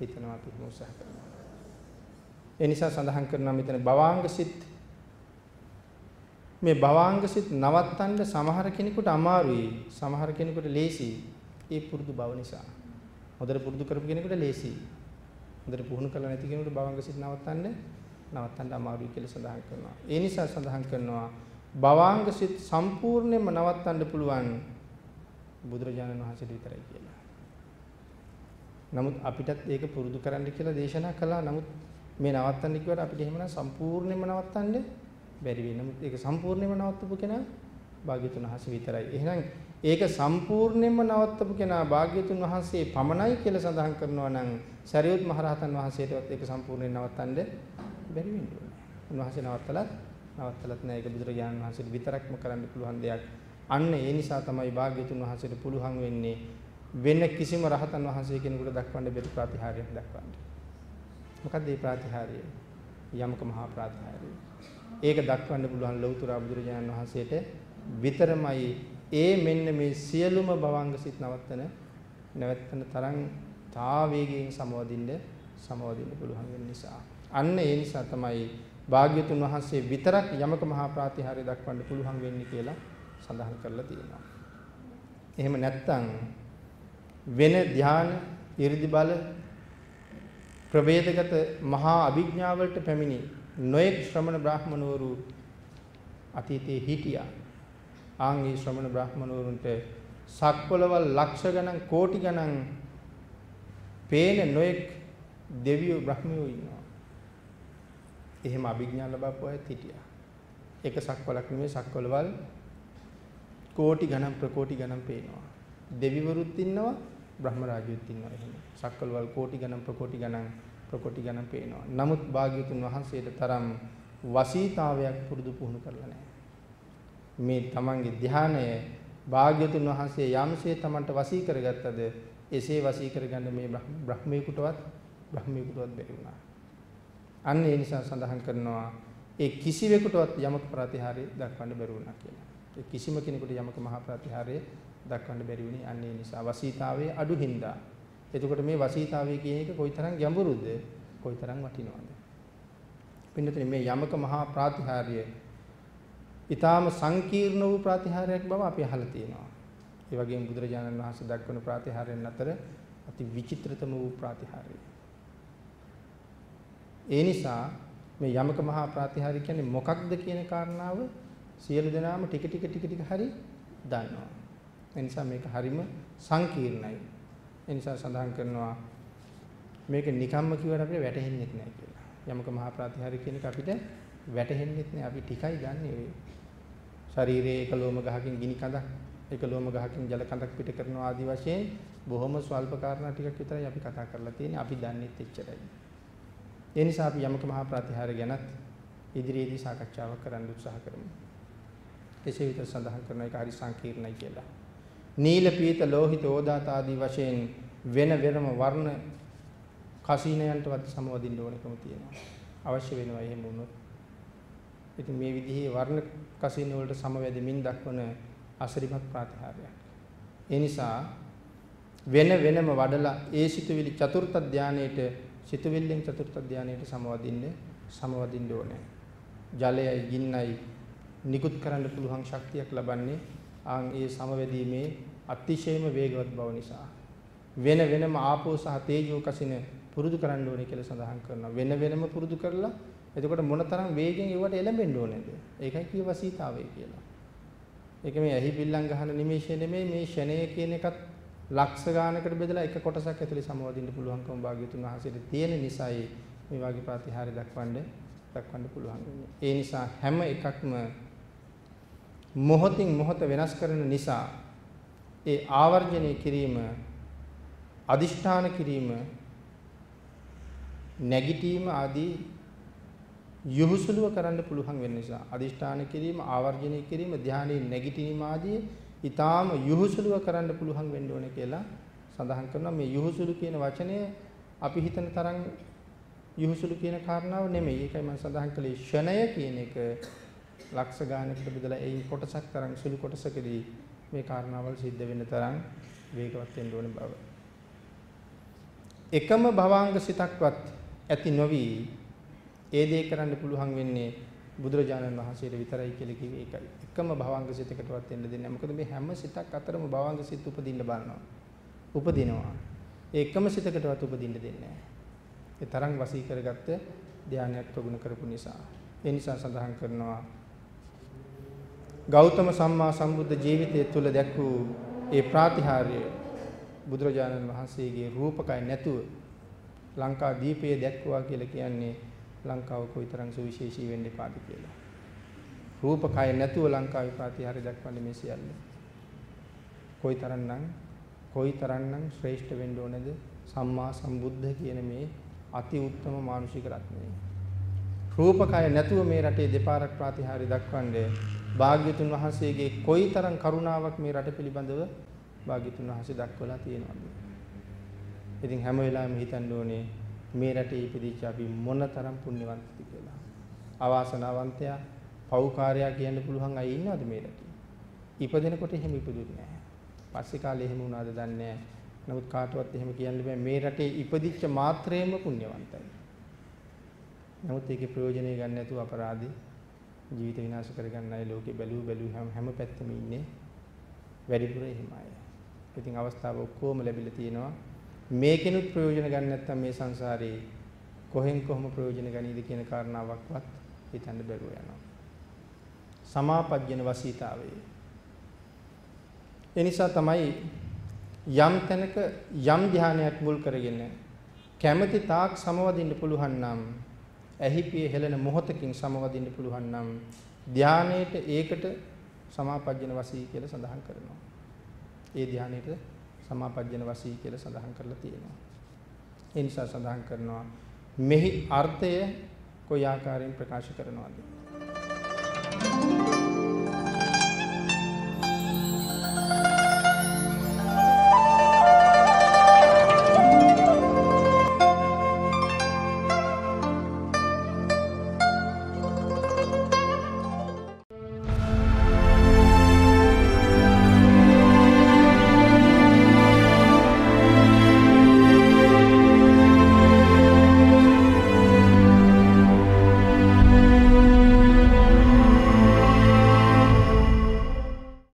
හිතනවා අපි උත්සාහ කරනවා. ඒ නිසා සඳහන් කරනවා මෙතන භවාංග සිත්. මේ භවාංග සිත් නවත්තන්න සමහර කෙනෙකුට අමාරුයි. සමහර කෙනෙකුට ලේසි ඒ පුරුදු බව නිසා. හොඳට පුරුදු කරපු කෙනෙකුට ලේසි හොඳට පුහුණු කරලා නැති කෙනෙකුට භවංග සිත් නවත්තන්න නවත්තන්න අමාරුයි කියලා සඳහන් කරනවා ඒ නිසා සඳහන් කරනවා භවාංග සිත් සම්පූර්ණයෙන්ම නවත්තන්න පුළුවන් බුදුරජාණන් වහන්සේට විතරයි කියලා නමුත් අපිටත් ඒක පුරුදු කරන්න කියලා දේශනා කළා. නමුත් මේ නවත්තන්න කිව්වට අපිට එහෙමනම් සම්පූර්ණයෙන්ම නවත්තන්න බැරි වෙයි. නමුත් ඒක සම්පූර්ණයෙන්ම නවත්තපු කෙනා භාග්‍යතුන් වහන්සේ විතරයි. එහෙනම් ඒක සම්පූර්ණයෙන්ම නවත්තපු කෙනා භාග්‍යතුන් වහන්සේ පමණයි කියලා සඳහන් කරනවා නම් සරියුත් මහරහතන් වහන්සේටවත් ඒක සම්පූර්ණයෙන් නවත්තන්න බැරි වෙන්නේ. උන්වහන්සේ නවත්තලත් නවත්තලත් නෑ. ඒක බුදුරජාණන් වහන්සේට විතරක්ම කරන්න පුළුවන් දෙයක්. අන්න ඒ නිසා තමයි භාග්‍යතුන් වහන්සේට පුළුවන් වෙන්නේ වෙන කිසිම රහතන් වහන්සේ කෙනෙකුට දක්වන්න බැරි ප්‍රතිහාරයක් දක්වන්න. මොකක්ද මේ ප්‍රතිහාරය? යමක මහා ප්‍රතිහාරය. ඒක දක්වන්න පුළුවන් ලෞතර බුදුරජාණන් වහන්සේට විතරමයි ඒ මෙන්න මේ සියලුම භවංග සිත් නවත්තන නැවැත්තන තරම් තා වේගයෙන් සමවදින්න සමවදින්න පුළුවන් වෙන නිසා. අන්න ඒ නිසා තමයි භාග්‍යතුන් වහන්සේ විතරක් යමක මහා ප්‍රාතිහාර්ය දක්වන්න පුළුවන් වෙන්නේ කියලා සඳහන් කරලා තියෙනවා. එහෙම නැත්නම් වෙන ධාන, 이르දි බල, ප්‍රවේදගත මහා අභිඥාවලට පැමිණි නොයෙක් ශ්‍රමණ බ්‍රාහ්මණවරු අතීතයේ හිටියා. ආන්ගේ ශ්‍රමණ බ්‍රාහ්මණවරුන්ට සක්වලවල් ලක්ෂ ගණන් කෝටි ගණන් පේන නොයෙක් දෙවියෝ බ්‍රහ්මියෝ ඉන්නවා. එහෙම අභිඥා ලබපු අයත් හිටියා. එක සක්වලක් නෙමෙයි සක්වලවල් කෝටි ගණන් ප්‍රකෝටි ගණන් පේනවා. දෙවිවරුත් ඉන්නවා බ්‍රහ්ම රාජයොත් ඉන්නවා එහෙම. සක්වලවල් කෝටි ගණන් ප්‍රකෝටි ගණන් ප්‍රකෝටි ගණන් පේනවා. නමුත් භාග්‍යතුන් වහන්සේට තරම් වසීතාවයක් පුරුදු පුහුණු කරලා නැහැ. මේ තමන්ගේ ධානය භාග්‍යතුන් වහන්සේ යම්සේ තමන්ට වසී කරගත්තද එසේ වසී කරගන්න මේ බ්‍රහ්මීකුටවත් බ්‍රහ්මීකුටවත් බැරි වුණා. අන්න ඒ නිසා සඳහන් කරනවා ඒ කිසිවෙකුටවත් යමක ප්‍රතිහාරය දක්වන්න බැරි වුණා කියලා. ඒ කිසිම කෙනෙකුට යමක මහා ප්‍රතිහාරය දක්වන්න බැරි වුණේ අන්න ඒ නිසා වසීතාවයේ අඩු හින්දා. එතකොට මේ වසීතාවය කියන එක කොයිතරම් ගැඹුරුද? කොයිතරම් වටිනවද? පින්නතේ මේ යමක මහා ප්‍රාතිහාර්ය ඊටාම සංකීර්ණ වූ ප්‍රාතිහාර්යයක් බව අපි අහලා තියෙනවා. ඒ වගේම බුදුරජාණන් වහන්සේ දක්වන ප්‍රාතිහාර්යයන් අතර අති විචිත්‍රතම වූ ප්‍රාතිහාර්යය. ඒ නිසා මේ යමක මහා ප්‍රාතිහාර්ය කියන්නේ මොකක්ද කියන කාරණාව සියලු දෙනාම ටික ටික ටික ටික හරි දන්නවා. ඒ නිසා මේක හරිම සංකීර්ණයි. ඒ නිසා සඳහන් කරනවා මේක නිකම්ම කිව්වට අපිට වැටහෙන්නේ නැහැ කියලා. යමක මහා ප්‍රාතිහාර්ය කියන එක අපිට වැටහෙන්නේ නැහැ. අපි ටිකයි දන්නේ ඔය. ශරීරයේ එක ලෝම ගහකින් ගිනි කඳක්, එක ලෝම ගහකින් ජල කඳක් පිට කරනවා ආදි වශයෙන් බොහොම ස්වල්ප කාරණා ටිකක් විතරයි අපි කතා කරලා තියෙන්නේ. අපි දන්නේත් එච්චරයි. ඒ නිසා අපි යමක මහා ප්‍රාතිහාර්ය ගැනත් ඉදිරියේදී සාකච්ඡාවක් කරන්න උත්සාහ කරමු. එසේ විතර සඳහන් කරන එක හරි සංකීර්ණයි කියලා. නීල පීත ලෝහිත ඕදාත ආදී වශයෙන් වෙන වෙනම වර්ණ කසීනයන්ටවත් සමවදින්න ඕනකම තියෙනවා. අවශ්‍ය වෙනවා එහෙම වුණොත්. ඉතින් මේ විදිහේ වර්ණ කසීන වලට සමවැදෙමින් දක්වන අසරිමත් ප්‍රාතිහාර්යයක්. ඒ නිසා වෙන වෙනම වඩලා ඒ සිතුවිලි චතුර්ථ ධානයේට සිතුවිල්ලෙන් චතුර්ථ ධානයේට සමවදින්න සමවදින්න ඕනේ. ජලයයි ගින්නයි නිකුත් කරන්න පුළුවන් ශක්තියක් ලබන්නේ ආන් ඒ සමවැදීමේ අතිශයම වේගවත් බව නිසා. වෙන වෙනම ආපෝ සහ තේජෝ කසින පුරුදු කරන්න ඕනේ කියලා සඳහන් කරනවා. වෙන වෙනම පුරුදු කරලා එතකොට මොනතරම් වේගෙන් ඒවට එළඹෙන්න ඕනේද? ඒකයි කිය වසීතාවය කියලා. ඒක මේ ඇහි පිල්ලම් ගහන නිමේෂය නෙමෙයි මේ ෂණය කියන එකත් ලක්ෂ ගානකට බෙදලා එක කොටසක් ඇතුලේ සමවදින්න පුළුවන්කම භාග්‍යතුන් වහන්සේට තියෙන නිසායි මේ වගේ ප්‍රතිහාරය දක්වන්න දක්වන්න පුළුවන් ඒ නිසා හැම එකක්ම මොහොතින් මොහොත වෙනස් කරන නිසා ඒ ආවර්ජනය කිරීම අදිෂ්ඨාන කිරීම නැගිටීම ආදී යොහුසුලුව කරන්න පුළුවන් වෙන නිසා. අදිෂ්ඨාන කිරීම ආවර්ජනය කිරීම ධානයේ නැගිටීම ආදී ඊටාම යොහුසුලුව කරන්න පුළුවන් වෙන්න ඕනේ කියලා සඳහන් කරනවා. මේ යොහුසුලු කියන වචනය අපි හිතන තරම් යොහුසුලු කියන කාරණාව නෙමෙයි. ඒකයි මම සඳහන් කළේ ෂණය කියන එක. ලක්ෂ ගානකට බෙදලා එයින් කොටසක් තරම් සුළු කොටසකදී මේ කාරණාවල් සිද්ධ වෙන්න තරම් වේගවත් වෙන්න ඕනේ බව. එකම භවාංග සිතක්වත් ඇති නොවි ඒ දේ කරන්න පුළුවන් වෙන්නේ බුදුරජාණන් වහන්සේට විතරයි කියලා කිව්වේ ඒකයි. එකම භවංග සිතකටවත් එන්න දෙන්නේ නැහැ. මොකද මේ හැම සිතක් අතරම භවංග සිත උපදින්න බලනවා. උපදිනවා. ඒ එකම සිතකටවත් උපදින්න දෙන්නේ නැහැ. ඒ තරම් වසී කරගත්ත ධානයක් ප්‍රගුණ කරපු නිසා. ඒ නිසා සඳහන් කරනවා ගෞතම සම්මා සම්බුද්ධ ජීවිතය තුළ දැක් වූ ඒ ප්‍රාතිහාර්ය බුදුරජාණන් වහන්සේගේ රූපකය නැතුව ලංකා දීපයේ දැක්වුවා කියලා කියන්නේ ලංකාව කොයිතරම් සුවිශේෂී වෙන්න එපාද කියලා. රූප කය නැතුව ලංකාවේ ප්‍රතිහාරය දක්වන්නේ මේ සියල්ල. කොයිතරම්නම් කොයිතරම්නම් ශ්‍රේෂ්ඨ වෙන්න ඕනේද සම්මා සම්බුද්ධ කියන මේ අති උත්තම මානුෂික රත්නය. රූප කය නැතුව මේ රටේ දෙපාරක් ප්‍රතිහාරය දක්වන්නේ භාග්‍යතුන් වහන්සේගේ කොයිතරම් කරුණාවක් මේ රට පිළිබඳව භාග්‍යතුන් වහන්සේ දක්වලා තියෙනවද? ඉතින් හැම වෙලාවෙම හිතන්න ඕනේ මේ රටේ ඉපදිච්ච අපි මොනතරම් පුණ්‍යවන්තද කියලා. අවාසනාවන්තයා, පව්කාරයා කියන්න පුළුවන් අය ඉන්නවද මේ රටේ? ඉපදෙනකොට එහෙම ඉපදුන්නේ නැහැ. පස්සේ කාලේ එහෙම වුණාද දන්නේ නැහැ. නමුත් කාටවත් එහෙම කියන්න බෑ මේ රටේ ඉපදිච්ච මාත්‍රේම පුණ්‍යවන්තයි. නමුත් ඒකේ ප්‍රයෝජනෙ ගන්න නැතුව අපරාධී ජීවිත විනාශ කරගන්න අය ලෝකේ බැලුව බැලුව හැම හැම පැත්තෙම ඉන්නේ වැඩිපුර එහෙම අය. ඉතින් අවස්ථාව ඔක්කොම ලැබිලා තියෙනවා. මේකෙනුත් ප්‍රයෝජන ගන්න නැත්නම් මේ සංසාරේ කොහෙන් කොහොම ප්‍රයෝජන ගනීද කියන කාරණාවක්වත් හිතන්න බැරුව යනවා. සමාපජ්ජන වසීතාවය. ඒ නිසා තමයි යම් තැනක යම් ධානයක් මුල් කරගෙන කැමැති තාක් සමවදින්න පුළුවන් නම් ඇහිපිය හෙළන මොහොතකින් සමවදින්න පුළුවන් නම් ධානයේට ඒකට සමාපජ්ජන වසී කියලා සඳහන් කරනවා. ඒ ධානයේට සමාපජ්ජන වසී කියලා සඳහන් කරලා තියෙනවා. ඒ නිසා සඳහන් කරනවා මෙහි අර්ථය කොයි ආකාරයෙන් ප්‍රකාශ කරනවද?